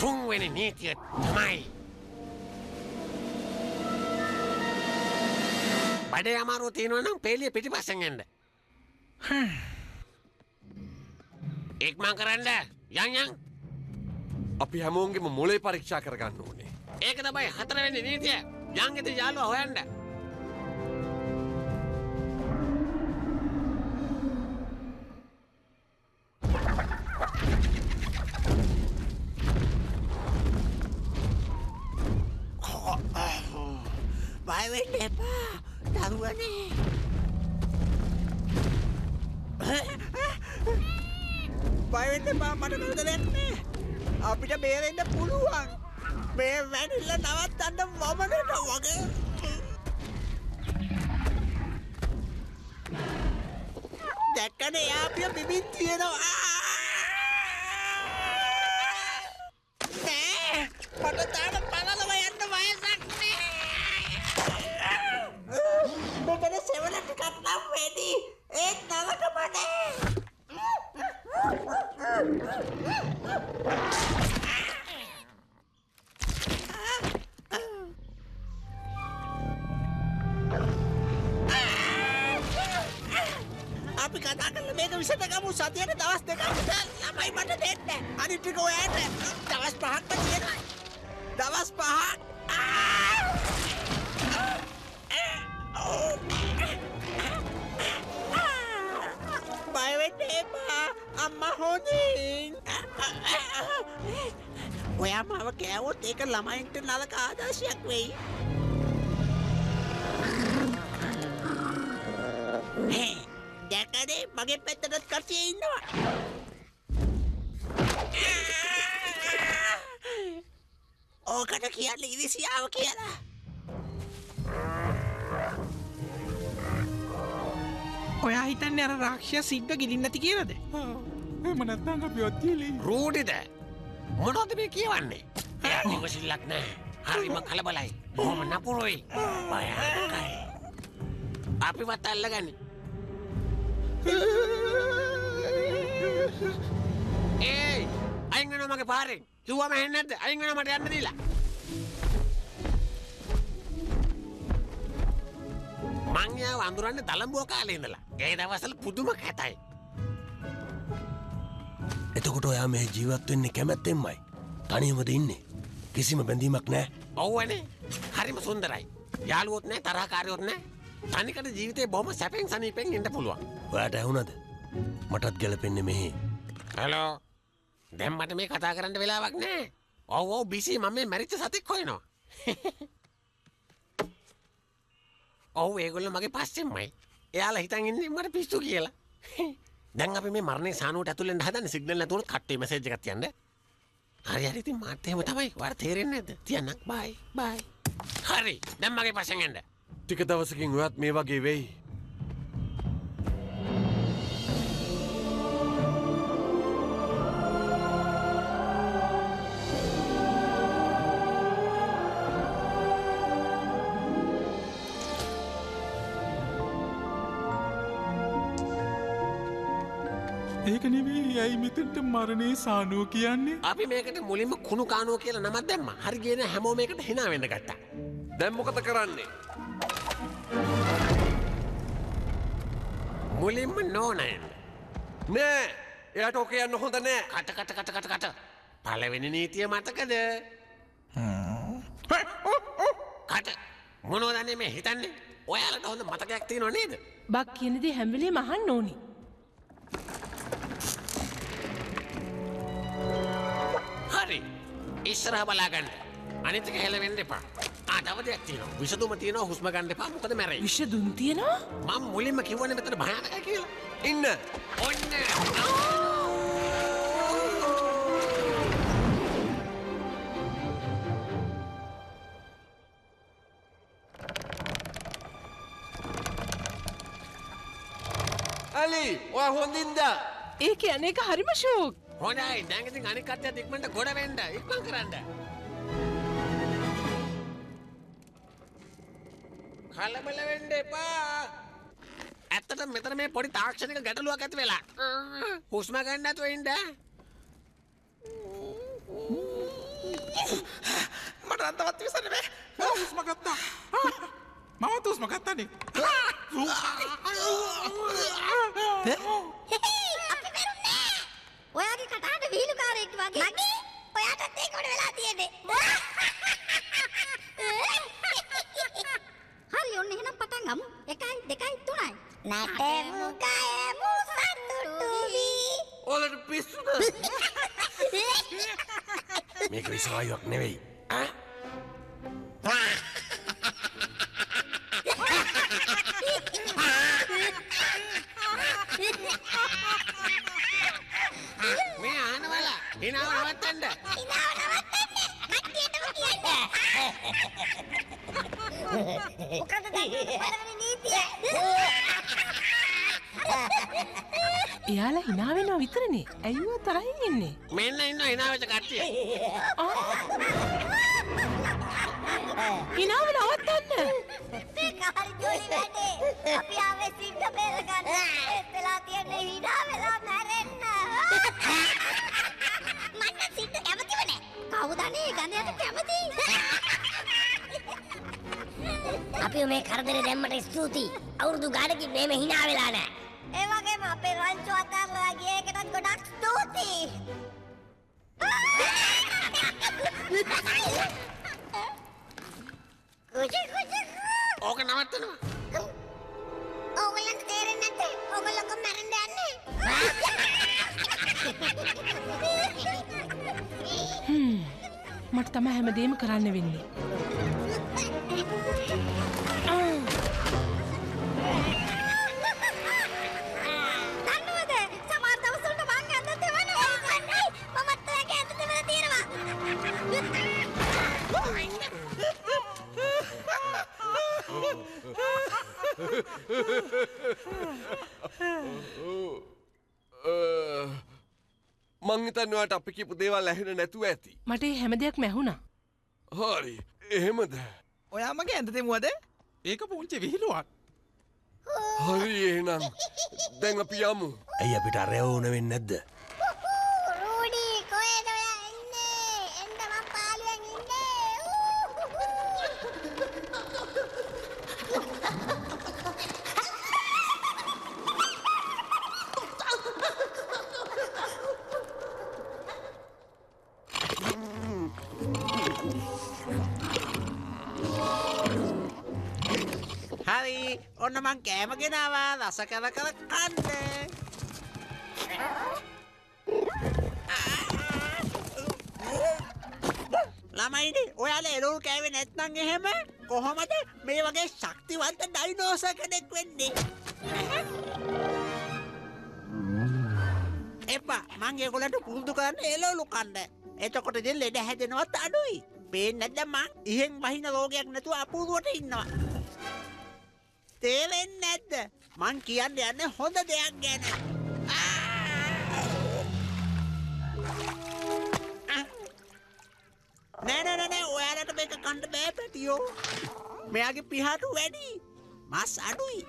තුන්වෙනි නීතිය තමයි බඩේ අමාරුව තියෙනවා නම් පේලිය පිටිපස්සෙන් එන්න. ඉක්මන් කරන්න. යන් යන්. අපි හැමෝන්ගේම මොලේ පරීක්ෂා කරගන්න ඕනේ. ඒක තමයි හතරවෙනි නීතිය. යන් ඉතින් යාළුවා හොයන්න බයවෙන්න එපා දරුවනේ. බයවෙන්න එපා මට කවුද දෙන්නේ. අපිට බේරෙන්න පුළුවන්. මේ වැනිල්ල නවත්තන්න වමනට වගේ. දැක්කන එයාපිය පිබින් තියෙනවා. රාක්ෂය සිද්ධ ගිලින් නැති කියලද? එම නැත්නම් අපි ඔත්තිලි රූඩිද මොනොද මේ කියවන්නේ? එයා නිවසිල්ලක් නෑ. හරිම කලබලයි. බොහොම නපුරුයි. භයානකයි. අපිවත් අල්ලගනි <laughs> ඒ අයිංගන මගේ පාරෙන්. කිව්වම හෙන්නද අයිංගන මට යන්න දීලා මංයාව අඳුරන්න දළඹුව කාලේ ඉඳලා. ඒ දවසල පුදුම කැතයි. එතකොට ඔයා මේ ජීවත් වෙන්නේ කැමැත්තෙන්මයි. තනියමද ඉන්නේ. කිසිම බැඳීමක් නෑ. ඔව්වනේ. හරිම සුන්දරයි. යාළුවොත් නෑ තරහකාරයොත් නෑ තනිකට ජීවිතේ බොහොම සැපෙන් සනීපෙන් ඉන්න පුළුවන්. ඔයාට ඇහුණද? මටත් ගැලපෙන්නේ මෙහි. හලෝ. දැම් මට මේ කතා කරන්න වෙලාවක් නෑ ඔව ඔව බිසි මම මේ මැරිච්ච සතෙක් හොයනවා <laughs> ඔවු ඒගොල්ල මගේ පස්සෙන්මයි. එයාලා හිතන් ඉන්නේ මට පිස්සු කියලා. <laughs> දැන් අපි මේ මරණය සානුවට ඇතුළෙන් හදන්න? සිගනල් නැතුව කට්ටේ මැසේජ් එකක් තියන්න. හරි හරි. ඉතින් මාත් එහෙම තමයි. වාට තේරෙන්නේ නැද්ද? තියන්න බයි බයි හරි. දැන් මගේ පස්සෙන් එන්න. ටික දවසකින් ඔයත් මේ වගේ වෙයි. මෙතට මරණය සානුව කියන්නේ? අපි මේකට මුලින්ම කුණු කානුව කියලා නමත් දැම්ම. හරි ගෙන හැමෝ මේකට හිනා වෙන්න ගත්තා. දැම්මොකත කරන්නේ. මුලින්ම නෝනයන් නෑ එයට ඕක යන්න හොඳ නෑ. කට කට කට කට කට. පලවෙනි නීතිය මතකද? කට. මොනෝදන්නේ මේ හිතන්නේ? ඔයාලට හොඳ මතකයක් තියෙනවා නේද? බක් කියනදේ හැම්වෙලේ මහන්න ඕනි. ඉස්සරහ බලාගන්න අනිතික හෙලවෙන්න එපා. ආතව දෙයක් තියෙනවා. විසදුම තියෙනවා හුස්ම ගන්න එපා. මොකද මැරෙයි. විෂ දුන් තියෙනවා? මම මුලින්ම කිව්වනේ මෙතන භයානකයි කියලා. ඉන්න. ඔන්න. ඇලි ඔය හොඳින්ද. ඒක යන එක හරිම ශෝක් හොඳයි. දැන් ඉතින් අනික් කට්ටියත් ඉක්මනට ගොඩ වෙන්න. ඉක්මන් කරන්න. කලබල වෙන්න එපා. ඇත්තට මෙතන මේ පොඩි තාක්ෂණික ගැටලුවක් ඇති වෙලා. හුස්ම ගන්න නැතුව ඉන්න. මට අන්තවත් විසන්න බෑ හුස්ම ගත්තා. මම තුස්ම ගත්තනේ ඔයාගේ කටහඬ වීලුකාරයෙක් වගේ. මගේ ඔයාටත් ඒක උඩ වෙලා තියෙන්නේ. <laughs> හරි ඔන්න එහෙනම් පටන් ගමු. 1 2 3යි. නටමු ගයමු සතුටු වී. ඔලට පිස්සුද <laughs> මේක විසවායුවක් නෙවෙයි. <laughs> මේ ආනවල හිනාව නවත්තන්න ඉනාව නවත්තන්න. කට්ටියටම කියන්න. මොකද දැන් නීතිය? එයාලා හිනාවෙනවා විතරනේ ඇයිවා තරහින් ඉන්නේ මෙන්න ඉන්න හිනාවෙච්ච කට්ටිය හිනාව නවත්තන්න මේක හරි ජොලි වැඩේ. අපි ආවේ සිංහ බේර ගන්න. ඒත් වෙලා තියන්නේ hina වෙලා මැරෙන්න. මන්න සිංහ කැමතිව නෑ. කවුද අනේ ගඳයට කැමති? අපි මේ කරදරේ දැම්මට ස්තුතියි. අවුරුදු ගානකින් මේම hina වෙලා නෑ. ඒ වගේම අපේ රංචු අතල්ලා ගිය එකටත් ගොඩක් ස්තුතියි. ඕක නවත්තනවා. ඕගොල්ලන්ට තේරෙන්නේ නැත්තේ? ඕගොල්ලෝ මැරෙන්න යන්නේ? මට තම හැමදේම කරන්න වෙන්නේ. <laughs> මං හිතන්නවාට අපි කිපු දේවල් ඇහෙන නැතුව ඇති. මට ඒ හැම දෙයක් මැහුණා. හරි එහෙමද ඔයා මගේ ඇඳ තෙමුවද ඒක පුංචි විහිළුවක් හරි එහෙනම් දැන් අපි යමු. ඇයි අපිට අරයවුන වෙන්න නැද්ද. කෑම ගෙනවා රස කර කර කන්න ළමයිනි ඔයාල එලවල් කෑවේ නැත්නං එහෙම? කොහොමද මේ වගේ ශක්තිවන්ත ඩයිනෝස කෙනෙක් වෙන්නේ? එපා මං ඒගොලට පුරුදු කරන්න එලවලු කන්න. එතකොට දෙ ලෙඩ හැදෙනවත් අඩුයි. පේෙන් නැද්ද මං? ඉහෙන් වහින රෝගයක් නැතුව අපූරුවට ඉන්නවා. තේරෙන් නැද්ද? මං කියන්න යන්න හොඳ දෙයක් ගැන. නෑනැනෑ ඔයාලට මේක කණ්ඩ බෑ පැටියෝ. මෙයාගේ පිහාටු වැඩි. මස් අඩුයි.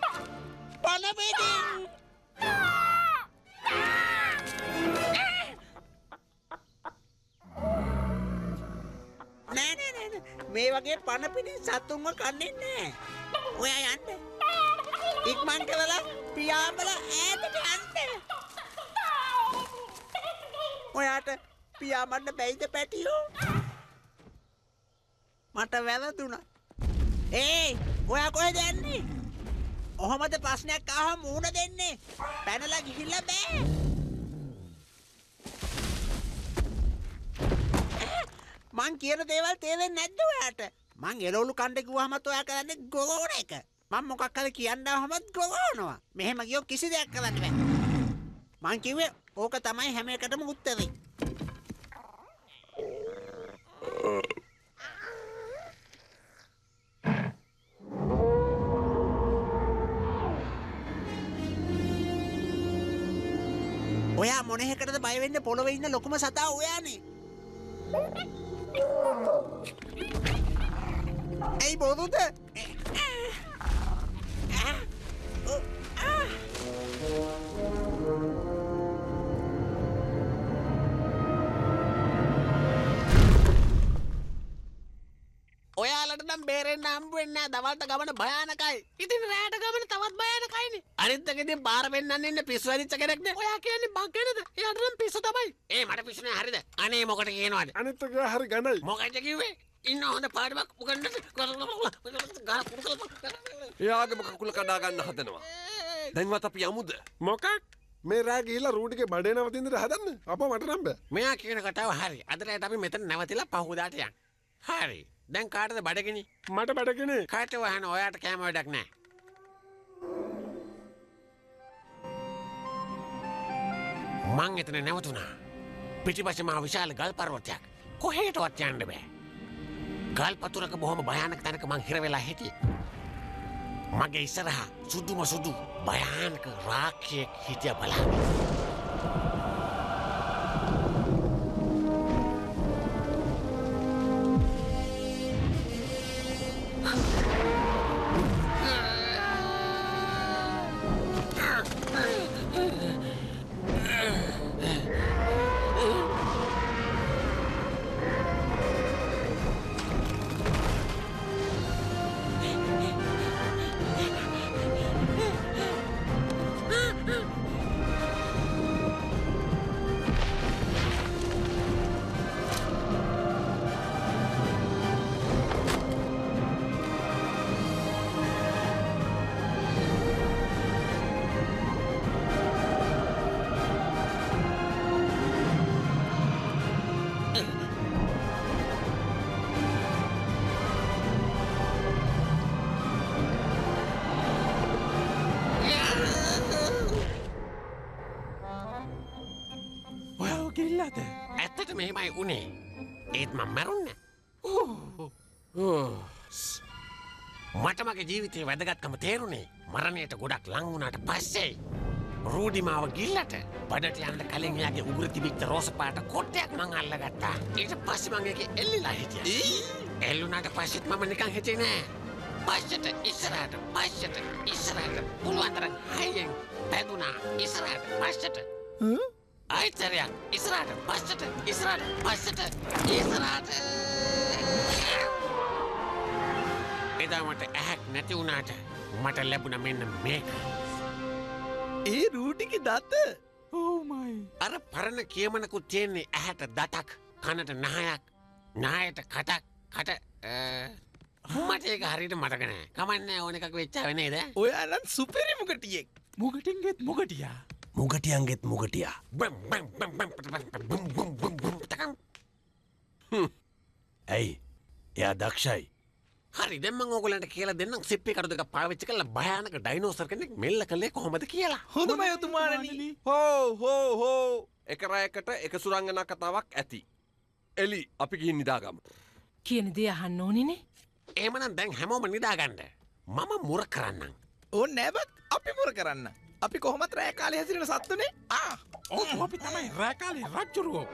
පලපෙටින් නෑනෑ මේ වගේ පණපිටි සත්තුන්ව කන්නේ නෑ ඔයා යන්න. ඉක්මන් කළලා පියාඹල ඈතට යන්න. ඔයාට පියාඹන්න බැයිද පැටියෝ? මට වැරදුන. ඒ ඔයා කොහෙද යන්නේ? ඔහොමද ප්‍රශ්නයක් ආවම මූණ දෙන්නේ? පැනලා ගිහිල්ලා බෑ. මං කියන දේවල් තේරෙන්නේ නැද්ද ඔයාට? මං එළවලු කණ්ඩ කිව්වහමත් ඔයා කරන්නේ ගොරෝන එක. මං මොකක් හරි කියන්න ආවමත් ගොරෝනවා මෙහෙම ගියොත් කිසි දෙයක් කරන්න බෑ. මං කිව්වේ ඕක තමයි හැම එකටම උත්තරේ. ඔයා මොනෙහකටද බයවෙන්න පොළොව ඉන්න ලොකුම සතා ඔයානේ. ඇයි බොරුද ඔයාලට නම් බේරෙන්න්න හම්බුවෙන්න දවල්ට ගමන භයානකයි. ඉතින් රෑට ගමන තවත් භයානකයින. අනිත්තකෙති බාර වෙන්න ඉන්න පිස්වරිච්ච කෙනෙක්න ඔයා කියන්නේ බංකනද යටනම් පිස්ස තමයි. ඒ මට පිස්සන හරිද? අනේ මොකට කියනවාද? අනිත්තක හරි ගනයි මොකජ කිවේ ඉන්න හොඳ පාඩමක් උගන්නට එයාගම කකුල කඩාගන්න හදනවා. දැන්වත් අපි යමුද. මොකක් මේ රෑ ගිහිල්ලා රූටිගේ බඩේ නවතින්දට හදන්න අප මට නම්බ මෙයා කියන කතාව හරි අදරයට අපි මෙතන නැවතිලා පහුදාට යන් හරි දැන් කාටද බඩගෙන? මට බඩගෙන. කට වහන ඔයාට කෑම වැඩක් නෑ. මං එතන නැවතුනා පිටිපසම විශාල ගල් පර්වතයක්. කොහේටවත් යන්න බෑ. ගල් පතුරක බොහොම භයානක තැනක මං හිර වෙලා හිටියේ මගේ ඉස්සරහා සුදුම සුදු භයානක රාක්ෂයෙක් හිටිය බලා උනේ ඒත් මං මැරුන්න මට මගේ ජීවිතය වැදගත්කම තේරුණේ මරණයට ගොඩක් ලංවුණට පස්සේ. රූඩිමාව ගිල්ලට බඩට යන්න කලින් යාගේ උගුර තිබිච්ච රෝසපාට කොට්ටයක් මං අල්ලගත්තා. ඊට පස්සේ මං ඒකේ එල්ලිලා හිටියා. එල්ලුණාට පස්සෙත් මම නිකන් හිටියේ නෑ. පස්සට ඉස්සරහට පස්සට ඉස්සරහට. පුළුවන් තරම් හයියෙන් පැදුනා. ඉස්සරහට පස්සට. ආයිතරයක් ඉස්සරහට පස්සට ඉස්සරහට පස්සට ඉස්සරහට එදා මට ඇහැක් නැති වුණාට මට ලැබුණ මෙන්න මේක. ඒ රූටික දත? ඕමයි අර පරණ කියමනකුත් තියෙන්නේ ඇහැට දතක් කනට නහයක් නායට කටක් කට මට ඒක හරිට මටකනෑ කමන්න ඕන එකක් වෙච්චා වනේද ඔයාලන් සුපිරි මුගටියෙක්. මුගටින්ගෙත් මුගටියා මුගටියන්ගෙත් මුගටියා ඇයි එයා දක්ෂයි හරි දෙම ඕගලට කියලා දෙන්න සිප්පි කරුදක පාවිච්චි කල භයානක ඩයිනෝසර් කෙනෙක් මෙල්ල කළේ කොහොමද කියලා හොඳම යතුමානනී හෝ හෝ හෝ එකරයකට එක සුරංගනා කතාවක් ඇති. එලි අපි ගිහින් නිදාගම. කියන දේ අහන්න ඕනිනේ ඒමනම් දැන් හැමෝම නිදාගන්න මම මුර කරන්නම් ඕන් නෑබත් අපි මුර කරන්න අපි කොහොමත් රෑ කාලය හැසිරෙන සත්තුනේ? ආ. ඕ අපි තමයි රෑකාලේ රච්චුරුවෝ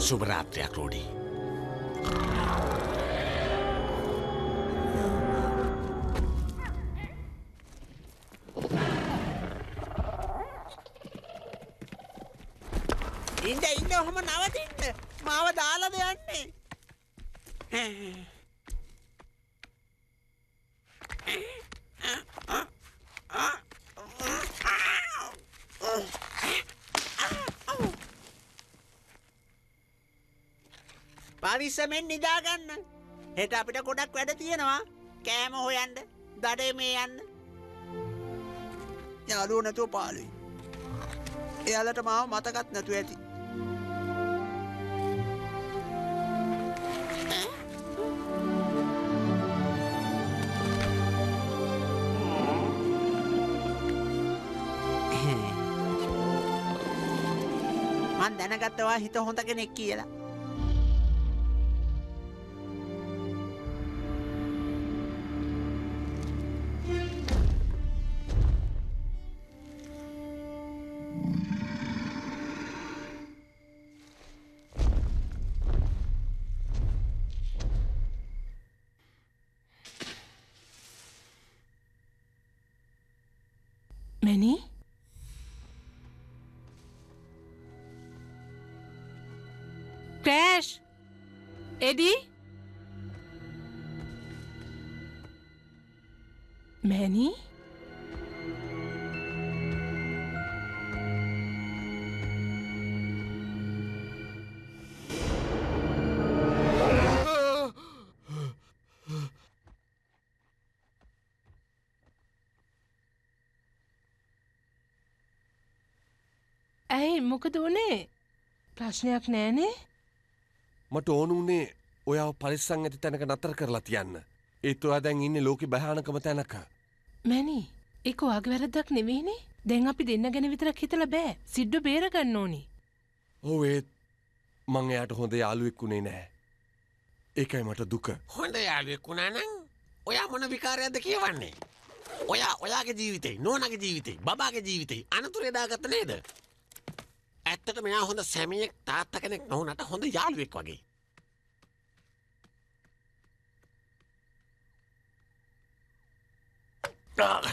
සුභරාත්‍රයක් රෝඩි මාව දාලද යන්නේ පරිස්සමෙන් නිදාගන්න. හෙට අපිට ගොඩක් වැඩ තියෙනවා. කෑම හොයන්ඩ දඩේ මේ යන්න. යාලුව නැතුව පාලුයි එයාලට මාව මතකත් නැතු ඇති. මන් දැනගත්තවා හිත හොඳ කෙනෙක් කියලා මැනි එඩි මැනි ඇයි මොකද වනේ? ප්‍රශ්නයක් නෑනේ. මට ඕනුනේ ඔයාව පරිස්සං ඇති තැනක නතර කරලා තියන්න. ඒත් ඔයා දැන් ඉන්නේ ලෝකෙ භයානකම තැනක. මැනි එක වගේ වැරද්දක් නෙවෙයිනේ දැන් අපි දෙන්න ගැන විතරක් හිතල බෑ සිද්ධ බේරගන්න ඕනි ඔව් ඒත් මං එයාට හොඳ යාළුවෙක් වුණේ නෑ. ඒකයි මට දුක. හොඳ යාළුවෙක් වුණානම් ඔයා මොන විකාරයක්ද කියවන්නේ ඔයා ඔයාගේ ජීවිතේ නෝනගේ ජීවිතේ බාගේ ජීවිතේ අනතුරේ දාගත්ත නේද ඇත්තට මෙයා හොඳ සැමියෙක් තාත්ත කෙනෙක් නොවනට හොඳ යාළුවෙක් වගේ. Oh,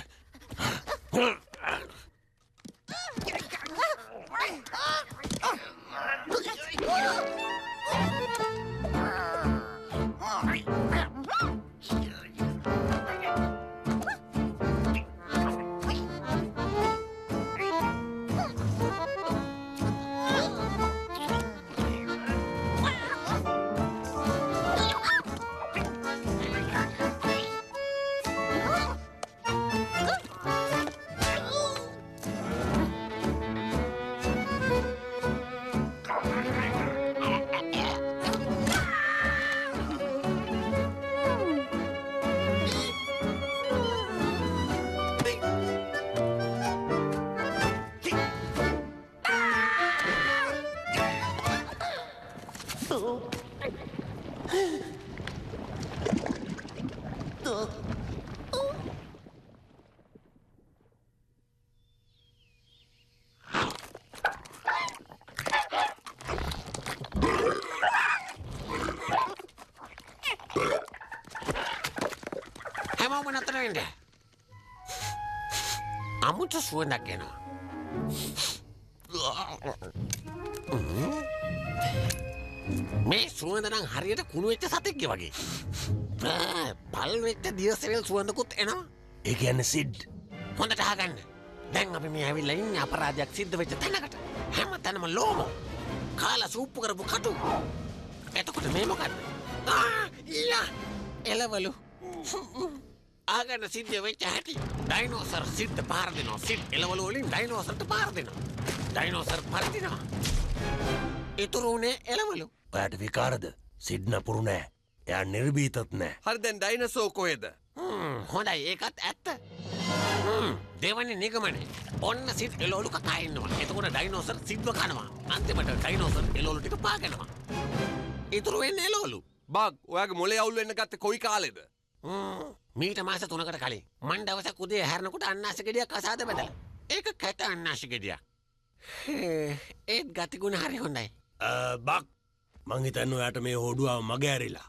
අමුට සුවඳක් එනවා මේ සුවඳ නම් හරියට කුණු වෙච්ච සතෙක්ගේ වගේ පල් වෙච්ච දියසෙවල් සුවඳකුත් එනවා ඒ කියන්න සිඩ් හොඳට අහගන්න දැන් අපි මේ ඇවිල්ලා ඉන්නේ අපරාධයක් සිද්ධ වෙච්ච තැනකට හැම තැනම ලෝම කාලා සූප්පු කරපු කටු එතකොට මේ මොකක්ද ආ ඊයා එලවලු ආගන්න සිද්ධ වෙච්ච හැටි. ඩයිනෝසර් සිද්ධ පාර දෙනවා සිට් එලවලු වලින් ඩයිනෝසර්ට පාර දෙනවා ඩයිනෝසර් පරදිනවා. ඉතුරු උනේ එලවලු ඔයාට විකාරද? සිඩ්න පුරු නෑ. එයා නිර්බීතත් නෑ. හරි දැන් ඩයිනසෝ කොහෙද? හොඳයි. ඒකත් ඇත්ත. දෙවනි නිගමන ඔන්න සිත් එලෝලු කතායින්නවා එතකොට ඩයිනෝසර් සිද්ධ කනවා. අන්තිමට ඩයිනෝසර් එලෝලු ටික පාගෙනවා. ඉතුරු වෙන්න එලෝලු බක් ඔයාගේ මොලේ අවුල් වෙන්න ගත්තේ කොයි කාලෙද මීට මාස තුනකට කලින් මන් දවසක් උදේ හැරෙනකොට අන්නාස ගෙඩියක් කසාද බැදලා. ඒක කැට අන්නාස ගෙඩියක්. ඒත් ගතිගුණ හරි හොඳයි. බක්. මංහිතන්න ඔයාට මේ හෝඩුවාව මග ඇරිලා.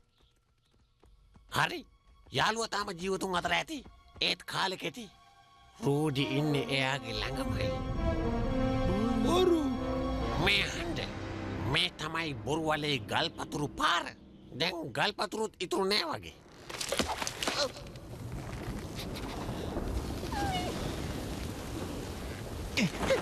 හරි. යාළුව තාම ජීවතුන් අතර ඇති. ඒත් කාලෙ කෙටි රෝඩි ඉන්න එයාගේ ළඟමයි. බොරු. මේ හන්ඩ මේ තමයි බොරුවලේ ගල්පතුරු පාර. දැන් ගල්පතුරුත් ඉතුරු නෑ වගේ හැමෝම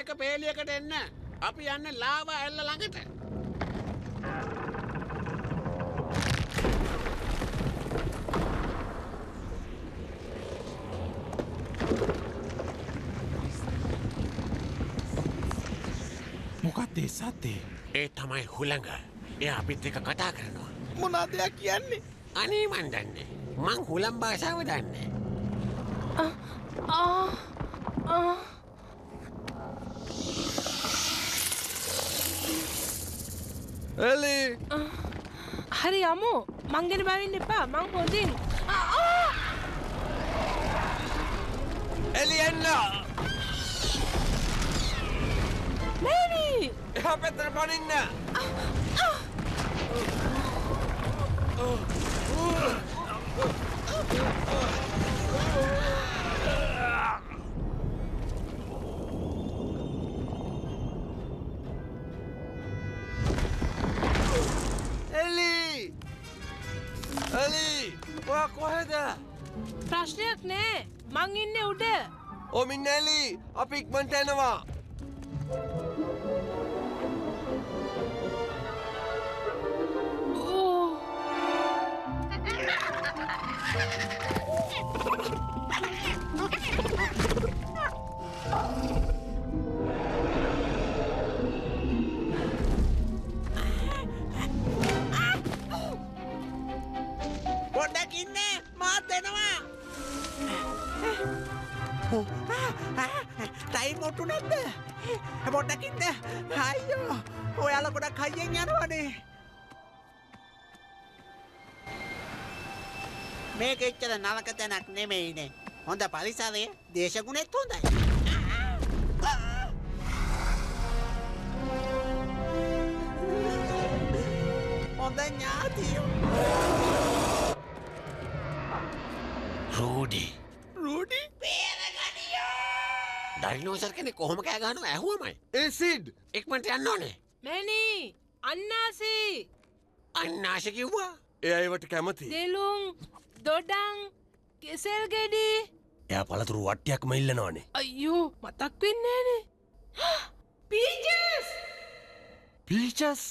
එක පේලියකට එන්න. අපි යන්න ලාව ඇල්ල ළඟට. මොකක්ද සත්තේ ඒ තමයි හුළඟ. එය අපිත් එක කතා කරනවා. මොනා දෙයක් කියන්නේ? අනේ මන් දන්නේ. මං හුළම් භාෂාව දන්නේ. ආ ආ එලි හරි යමු. මංගෙන බවින්න එපා. මං හොඳින්. එලි එන්න. මේනී එහා පැත්තට පනින්න ඔමින් එලි අපි ඉක්මන්ට එනවා නෙමෙයිනේ හොඳ පරිසරය දේශගුණෙත් හොඳයි හොඳ ඥාතියෝ රෝඩි රෝඩි ඩයිනෝසර් කෙනෙක් කොහොම කෑ ගහනවා ඇහුවමයි ඒ සිඩ් ඉක්මනට යන්න ඕනේ මැනී අන්නාසී අන්නාශ කිව්වා එය ඒවට කැමති දෙලුම් දොඩං කෙසෙල් ගෙඩි? එයා පළතුරු වට්ටයක්ම ඉල්ලනවානේ. අයියෝ මතක් වෙන්නේනේ පීජස් පීචස්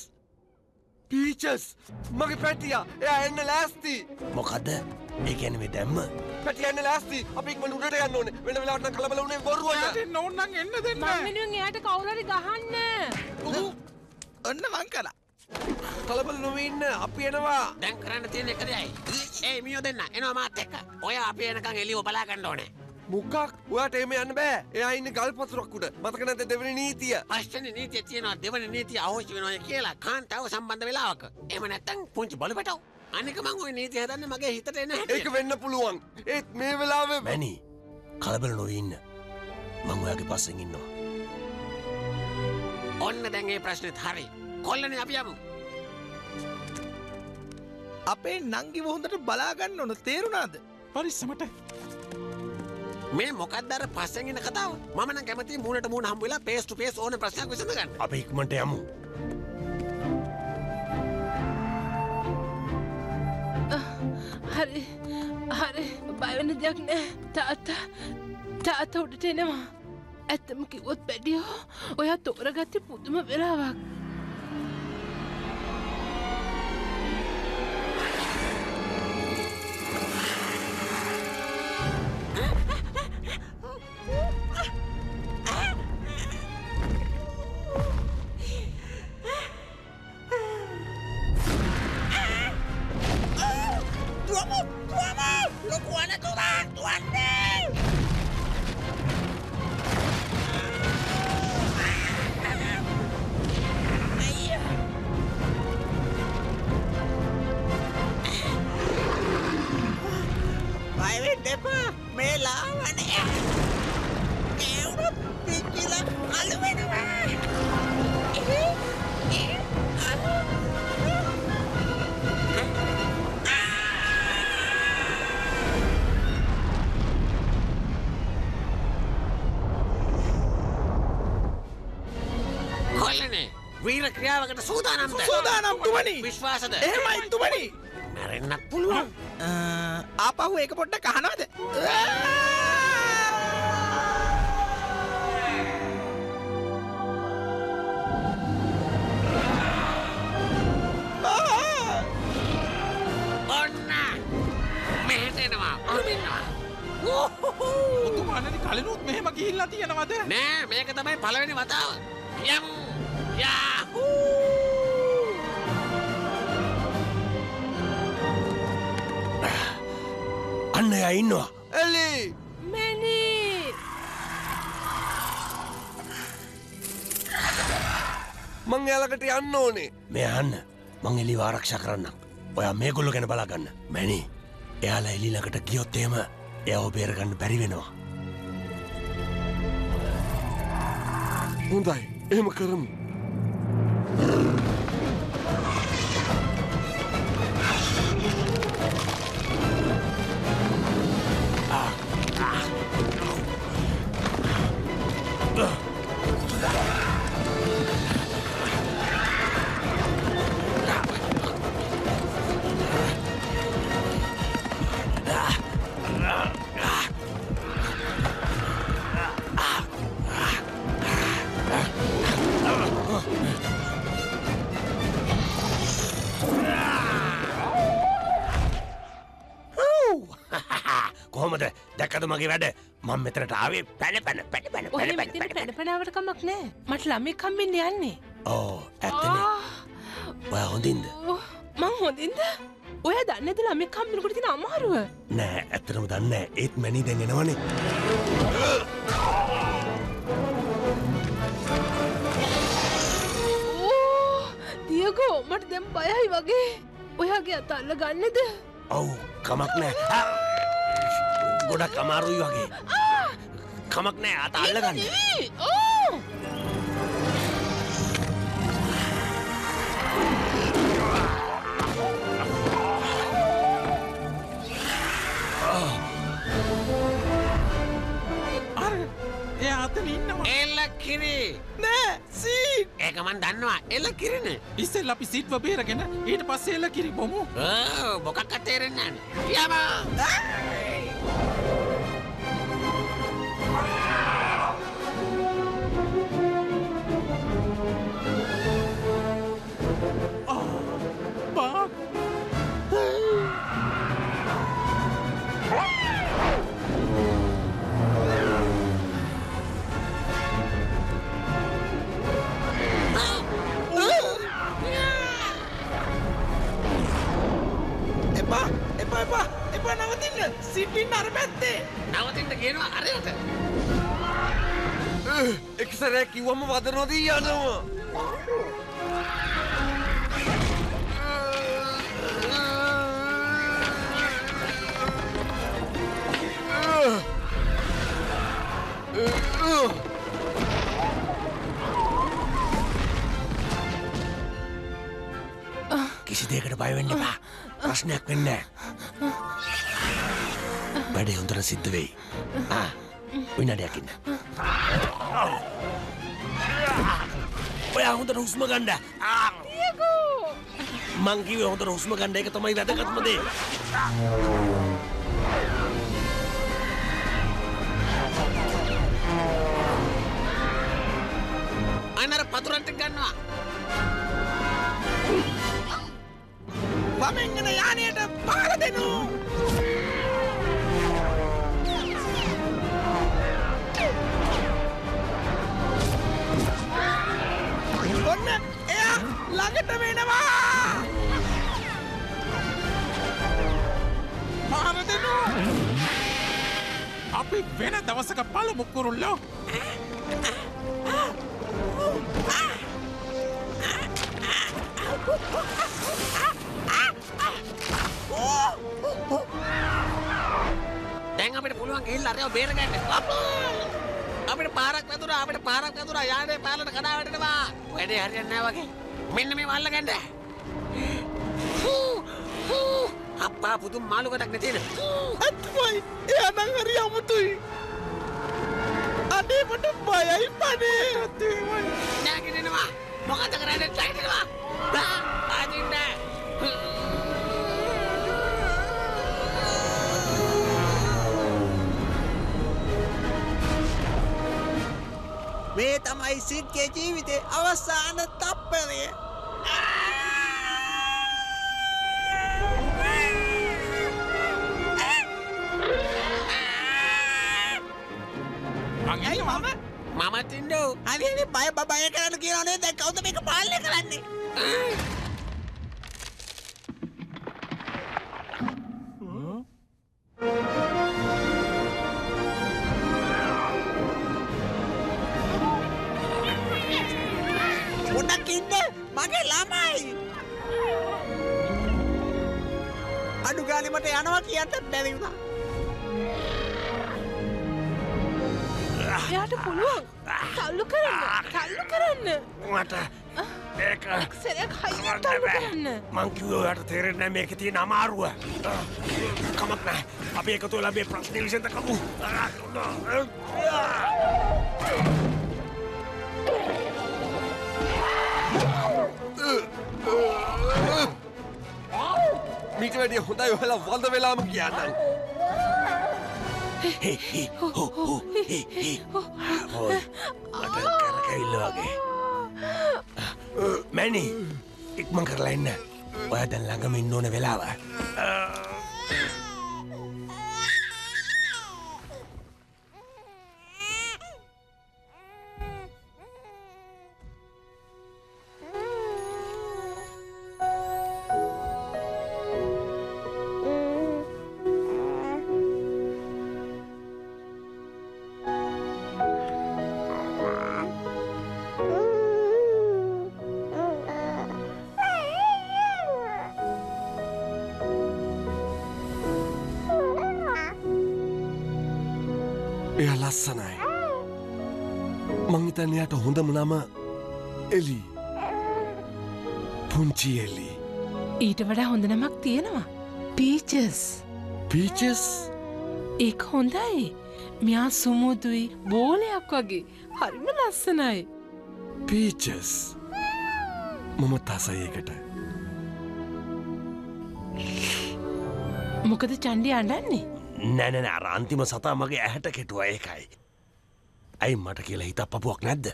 පීචස් මගේ පැටිය! එයා එන්න ලෑස්ති! මොකද? ඒකැන මේ දැම්ම. පැටිය එන්න ලෑස්ති! අපික්ම උඩට යන්න ඕනේ. වෙන වෙලාවට කලබල වුණේ බොරුවට නොන්නන් එන්න දෙන්න. එයාට කවුරුහරි ගහන්න. ඔන්න මං කලා කලබල නොවී ඉන්න අපි එනවා. දැන් කරන්න තියෙන එක දෙයයි ඒ මියෝ දෙන්න. එනවා මාත් එක්ක. ඔය අපි එනකන් එළිය බලා ගන්න ඕනේ. මුක්කක් ඔයාට එම යන්න බෑ. එයා ඉන්න ගල්පතුරක් උඩ. මතක නැත දෙවනි නීතිය? පස්වෙනි නීතිය තියෙනවා. දෙවනි නීතිය අවශ්‍ය වෙනවා කියලා කාන්තාව සම්බන්ධ වෙලාවක. එහෙම නැත්නම් පුංචි බලු පැටව. අනික මං ওই නීතිය හදන්නේ මගේ හිතට එන හැටි. ඒක වෙන්න පුළුවන්. ඒත් මේ වෙලාවේ මැනී කලබල නොවන්න මං ඔයාගේ පස්සෙන් ඉන්නවා. ඔන්න දැන් ඒ ප්‍රශ්නෙත් හරි කොල්ලනේ අපි යමු. අපේ නංගි හොඳට බලාගන්න ඕන තේරුණාද? පරිස්සමට. මේ මොකක්දර පස්සෙන්ගෙන කතාව? මන කැමති මුණට මුණ හම්වෙලා පේස්ට පේස් ඕන ප්‍රශ්නයක් විසඳගන්න අප ඉක්මට යමු. හරි. හරි. බයවන දෙයක් නෑ. තාත්තා තාත උඩට එනවා. ඇත්තම කිවොත් පැඩියෝ ඔයා තෝරගත්ත පුදුම වෙලාවක් සූදානම්ද සූදානම් තුමනි. විශ්වාසද? එහෙමයි තුමනි. මැරෙන්න්නත් පුළුවන්. ආපහු ඒක පොඩ්ඩ කහනවද ඔන්න. මෙහෙටෙනවා ඔමින්නවා ඔතුමානනි කලනුත් මෙහෙම ගිහිල්ලා තියෙනවද? නෑ මේක තමයි පළවෙනි වතාව. යමු. යාහූ අන්න එයා ඉන්නවා එලි මැනී මං එයාලකට යන්න ඕනේ. මේ අන්න මං එලි ආරක්ෂ කරන්න ඔයා මේ ගොල්ල ගැන බලාගන්න මැනි. එයාලා එලිලකට ගියොත්තේම එය ඔබේරගන්න බැරිවෙනවා හොඳයි. එහෙම කරමු මගේ වැඩ. මං මෙතනට ආවේ පැන පැන පැන පැන ඔය පැන මෙතන පැන පැන. පැනපනාවට කමක් නෑ. මට ළමෙක් කම්බින්න යන්නේ. ඕ ඇත්තනේ. ඔය හොඳින්ද? මං හොඳින්ද? ඔය දන්නද ළමෙක් කම්බිනකොට තින අමාරුව? නෑ ඇත්තරම දන්න ඒත් මැනී දැන්ගෙනවනේ ඕ දියකෝ මට දැම් බයයි වගේ. ඔයාගේ අතල්ල ගන්නද ඔවු කමක් නෑ ගොඩක් අමාරුයි වගේ. කමක් නෑ අත අල්ලගන්න. එල්ල කිරි නෑ සී ඒකමන් දන්නවා එල්ල කිරන ඉස්සෙල් අපි සිට්ව බේරගෙන ඊට පස්සේ එල්ල කිරි බොමු බොකක් අතේරෙන්න්න යම. සිටින් අර පැත්තේ. නවතින්ට කියනවා අරයට එක්සරෑ කිව්වම වද නොදී යනවා. කිසි දෙකට බයවෙන්න එපා. ප්‍රශ්නයක් වෙන්න වැඩේ හොඳර සිද්ධ වෙයි. විනාඩයක්කින්න ඔයා හොඳට හුස්ම ගණ්ඩ මංකිව හොඳ හුස්ම ගණ්ඩ එක තමයි වැදගත්මදේ අනර පතුරන්ට ගන්නවා. වමෙන්ගෙන යානයට පාර දෙනු. ළඟට වෙනවා. පාර දෙනු. අපි වෙන දවසක පළමු කුරුල්ලෝ. දැන් අපිට පුළුවන් ගිහිල් අරයව බේරගන්න. අපිට පාරක් වැතුර අපිට පාරක් වැතුර යානේ පාලට කඩා වැටෙනවා වැඩේ හරියන්නේ නැහැ වගේ. මෙන්න මේ වල්ල ගන්න. අප්පා පුදුම මාළුකටක් නැතින ඇත්මයි එයනං හරි අමුතුයි. අනේ මට බයයි පනේ නැගිටිනවා. මොකද කරන්නේ? නැගිටිනවා මේ තමයි සිට්ගේ ජීවිතේ අවසාන තප්පරය. ඇයි මම? මම තින්ඩෝ අනිනි බය බය කරන්න කියනේ දැන් කවුද මේක පාලනය කරන්නේ මගේ ළමයි. අඩු ගානේ මට යනවා කියන්නත් බැරි වුණා. එයාට පුළුවන්. තල්ලු කරන්න. තල්ලු කරන්න. මට ඒක සරයක් හයිය තල්ලු කරන්න. මංකිවයට තේරෙන්න මේක තියෙන අමාරුව. කමක් නෑ අපි එකතු ලබේ ප්‍රශ්න විසඳකමු මීට වැඩිය හොඳයි ඔහලා වඳ වෙලාම කියන්න. මට කරකැවිල්ල වගේ. මැනි ඉක්මං කරලා එන්න. ඔය දැන් ළඟම ඉන්න ඕන වෙලාව ලස්සනයි. මංහිතනයට හොඳම නම එලි. පුංචි එල්ලි ඊට වඩා හොඳ නමක් තියෙනවා. පීචස් පීචස් ඒක හොඳයි. මෙයා සුමුදුයි බෝලයක් වගේ. හරිම ලස්සනයි. පීචස් මම තසයකට මොකද චන්ඩි අඩන්නේ නැනැන අරන්තිම සතා මගේ ඇහැට කෙටුව. ඒකයි. ඇයි මට කියලා හිත පපුුවක් නැද්ද.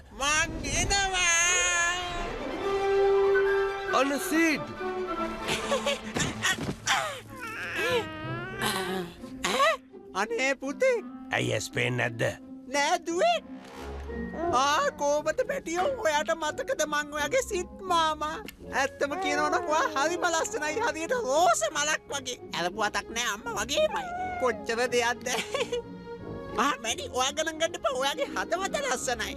අන්න සීඩ්. අනේ පුතේ. ඇයි ඇස්පේෙන් නැද්ද. නෑදුවේ ආ කෝමත පැටියෝ? ඔයාට මතකද මං ඔයාගේ සිත් මාම? ඇත්තම කියනවනකවා හරි මලස්සනයි හදියට රෝස මලක් වගේ. ඇලපුවතක් නෑ. අම්ම වගේමයි කොච්චර දෙයක්ද මැඩි ඔයාගනන් ගඩප ඔයාගේ හදවත ලස්සනයි.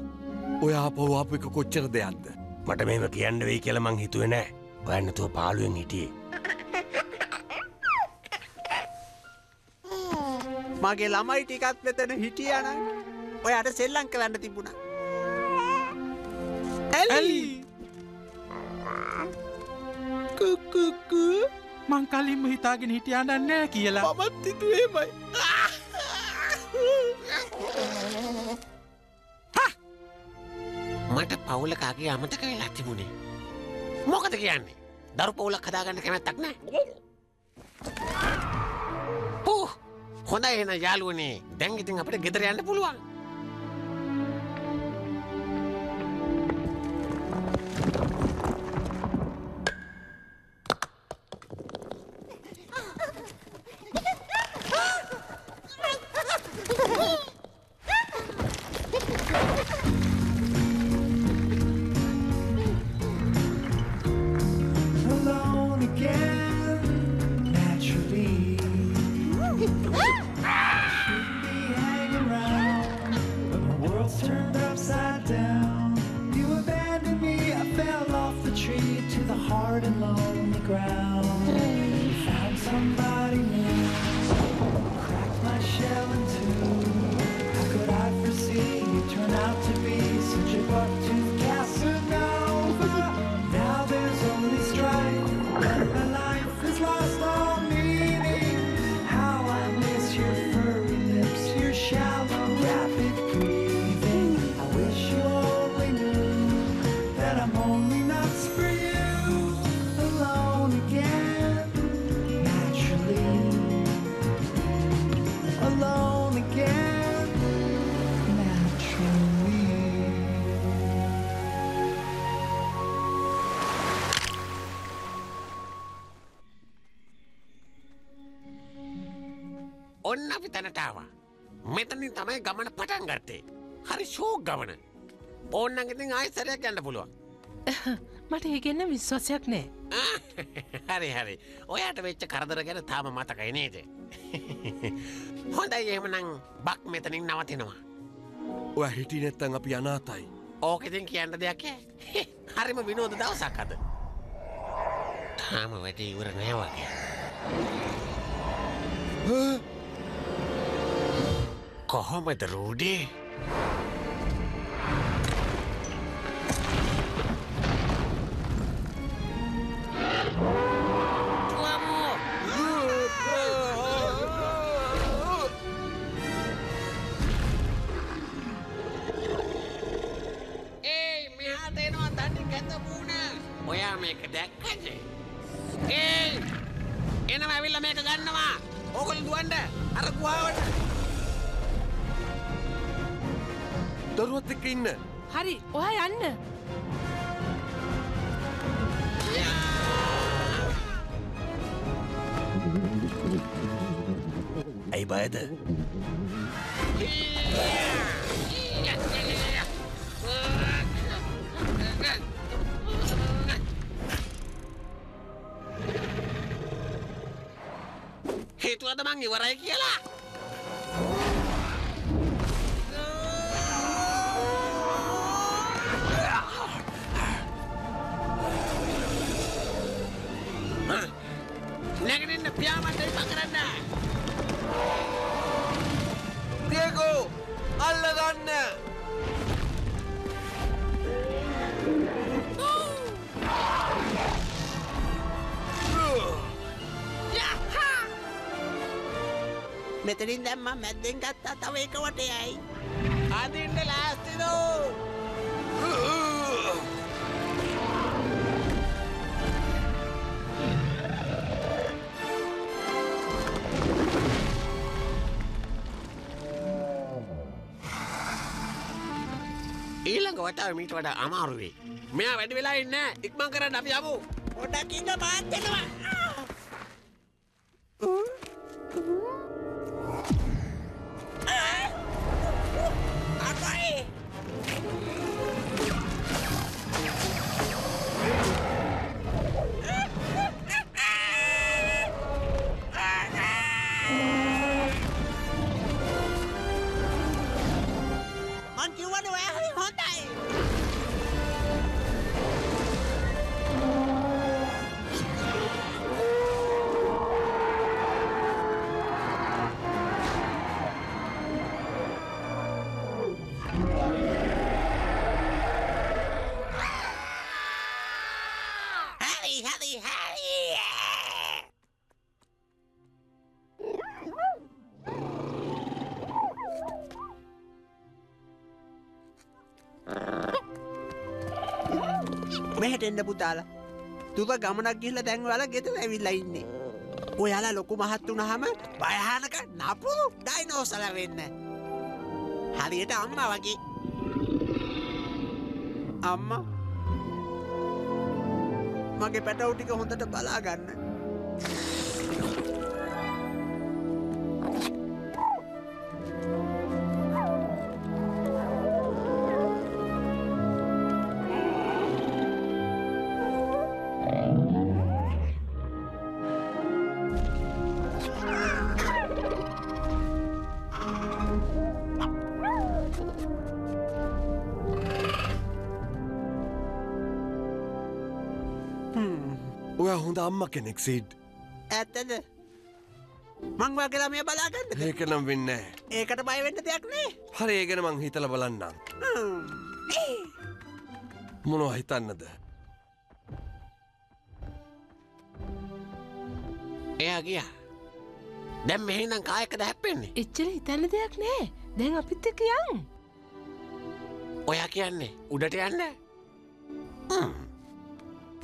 ඔයා පව්වාප එක කොච්චර දෙයක්ද. මට මෙම කියන්න වෙයි කියල මං හිතුව නෑ. ඔයන්නතුව පාලුවෙන් හිටියේ. මගේ ළමයි ටිකත් වෙතන හිටියන ඔයාට සෙල්ලං කරන්න තිබුණ. ඇලි කුකුකු මං කලින්ම හිතාගෙන හිටියාඩන්න නෑ කියලා මත් හිතුවේමයි මට පවුලකාගේ අමතක වෙලා තිබුණේ. මොකද කියන්නේ දරු පවුලක් හදාගන්න කැමැත්තක් නෑ. පූ හොඳ එන යාලුවනේ දැංගිතින් අපට ගෙදර යන්න පුළුවන්. අපි තැනටාව. මෙතනින් තමයි ගමන පටන් ගත්තේ. හරි ශෝක් ගමන. ඕන්නගෙතින් ආයිසරයක් යන්න පුළුවන්. <laughs> මට ඒගන්න විශ්වාසයක් නෑ <laughs> හරි හරි ඔයාට වෙච්ච කරදර ගැන තාම මතකයි නේද. <laughs> හොඳයි එහෙමනං බක් මෙතනින් නවතිනවා. ඔය හිටි නැත්තන් අපි අනාතයි. ඕකෙතින් කියන්න දෙයක් ඈ? හරිම විනෝද දවසක් අද. තාම වැඩ ඉවර නෑ වගේ. කොහොමද රූඩේ? ඒ මෙහාට එනවා තනි කැත මූුණ ඔයා මේක දැක්කද? ඒ එනම ඇවිල්ල මේක ගන්නවා. ඕකොල් දුවන්ඩ අර ගුවාවට දරුවත් එක්ක ඉන්න. හරි ඔහ යන්න. ඇයි බයද දැම්ම මැද්දෙන් ගත්තා තව එක වටයයි. අදින්න ලෑස්තිද? ඊළඟ වතාව මීට වඩා අමාරු වෙයි. මෙයා වැඩි වෙලා ඉන්නේ නැහැ. ඉක්මන් කරන්න අපි යමු. පොඩ්ඩක් ඉන්න මාත් එනවා. මෙහෙට එන්න පුතාලා. තුබ ගමනක් ගිහිල්ලා දැන් ඔයාලා ගෙදර ඇවිල්ලා ඉන්නේ. ඔයාලා ලොකු මහත් වුණාම භයානක නපුරු ඩයිනෝසලා වෙන්න. හරියට අම්මා වගේ. අම්මා මගේ පැටව් ටික හොඳට බලා ගන්න. අම්ම කෙනෙක් සිඩ් ඇත්තද? මං වගේ ළමයා බලාගන්නද? ඒක නම් වෙන්න ඒකට බය වෙන්න දෙයක් නෑ. හරි ඒගෙන මං හිතල බලන්නම් මොනවා හිතන්නද එයා ගියා. දැන් මෙහෙනම් කායකද හැප්පෙන්නේ? එච්චර හිතන්න දෙයක් නෑ දැන් අපිත් එක යන් ඔයා කියන්නේ උඩට යන්න?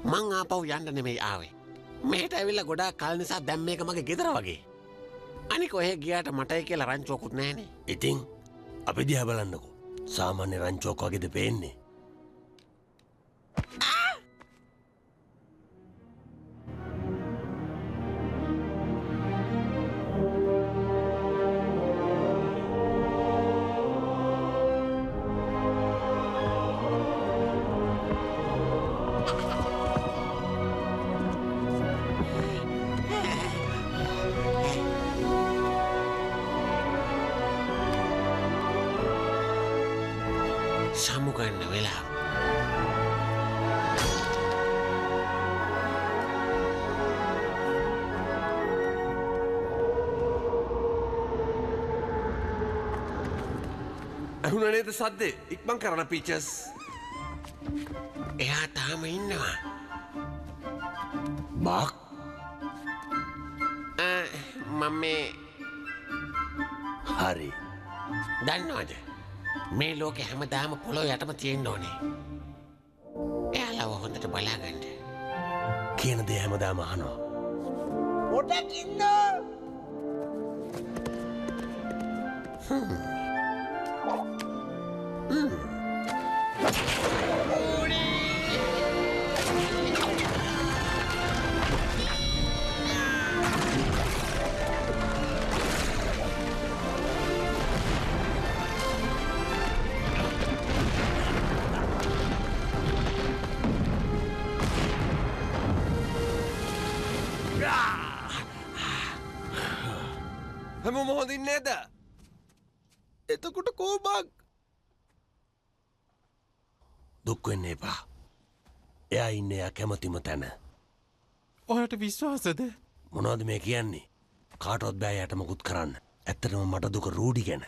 මං ආපහු යන්න නෙමෙයි ආවේ. මෙහෙට ඇවිල්ලා ගොඩාක් කල් නිසා දැන් මේක මගේ ගෙදර වගේ. අනික ඔහෙ ගියාට මටයි කියලා රංචුවකුත් නැහනේ. ඉතිං අපි දිහ බලන්නකු සාමාන්‍ය රංචෝක් වගේද පේන්නේ සද්දේ ඉක්මං කරන පිචස් එයා තාම ඉන්නවා. බක් මම මේ හරි දන්නවද මේ ලෝක හැමදාම පොළොව යටම තියෙන්න ඕනේ. එයාලව හොඳට බලාගන්න. කියන දේ හැමදාම අහනවා පොඩක් ඉන්න. හැම මොහොදින් නේද? එතකොට කෝබක්? දුක්වෙන්න එපා. එයා ඉන්න එයා කැමතිම තැන. ඔහට විශ්වාසද? මොනවද මේ කියන්නේ? කාටොත් බෑ යට මොකුත් කරන්න. ඇත්තටම මට දුක රූඩි ගැන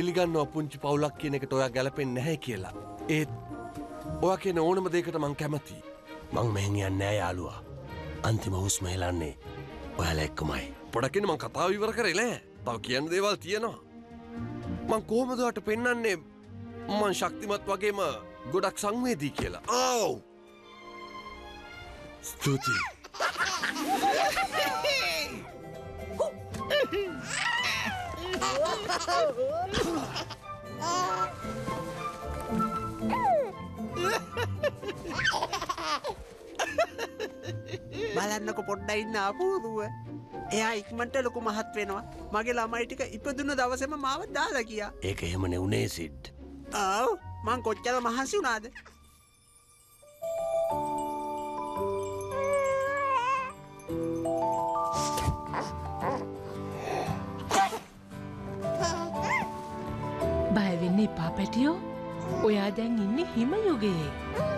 මං පිළිගන්නවා පුංචි පවුලක් කියන එකට ඔයා ගැලපෙන් නැහැ කියලා. ඒත් ඔය කියන ඕනම දෙකට මං කැමති. මං මෙහෙන් යන්න ෑ යාලුවා අන්තිම හුස්ම හෙලන්නේ ඔයාල එක්කමයි. පොඩකින මං කතාව ඉවර කරෙලෑ තව කියන්න දේවල් තියෙනවා. මං කෝමදට පෙන්නන්නේ මං ශක්තිමත් වගේම ගොඩක් සංවේදී කියලා. ආව්. ස්තුතියි. <laughs> බලන්නක පොඩ්ඩ ඉන්න අපූරුව එයා ඉක්මට ලොකු මහත් වෙනවා. මගේ ළමයි ටික ඉපදුන දවසම මාව දාලා කියා ඒක එහෙම නෙවුනේ සිට්. ආව්. මං කොච්චර මහන්සි වුණාද එපා පැටියෝ ඔයා දැන් ඉන්න හිම යුගයේ.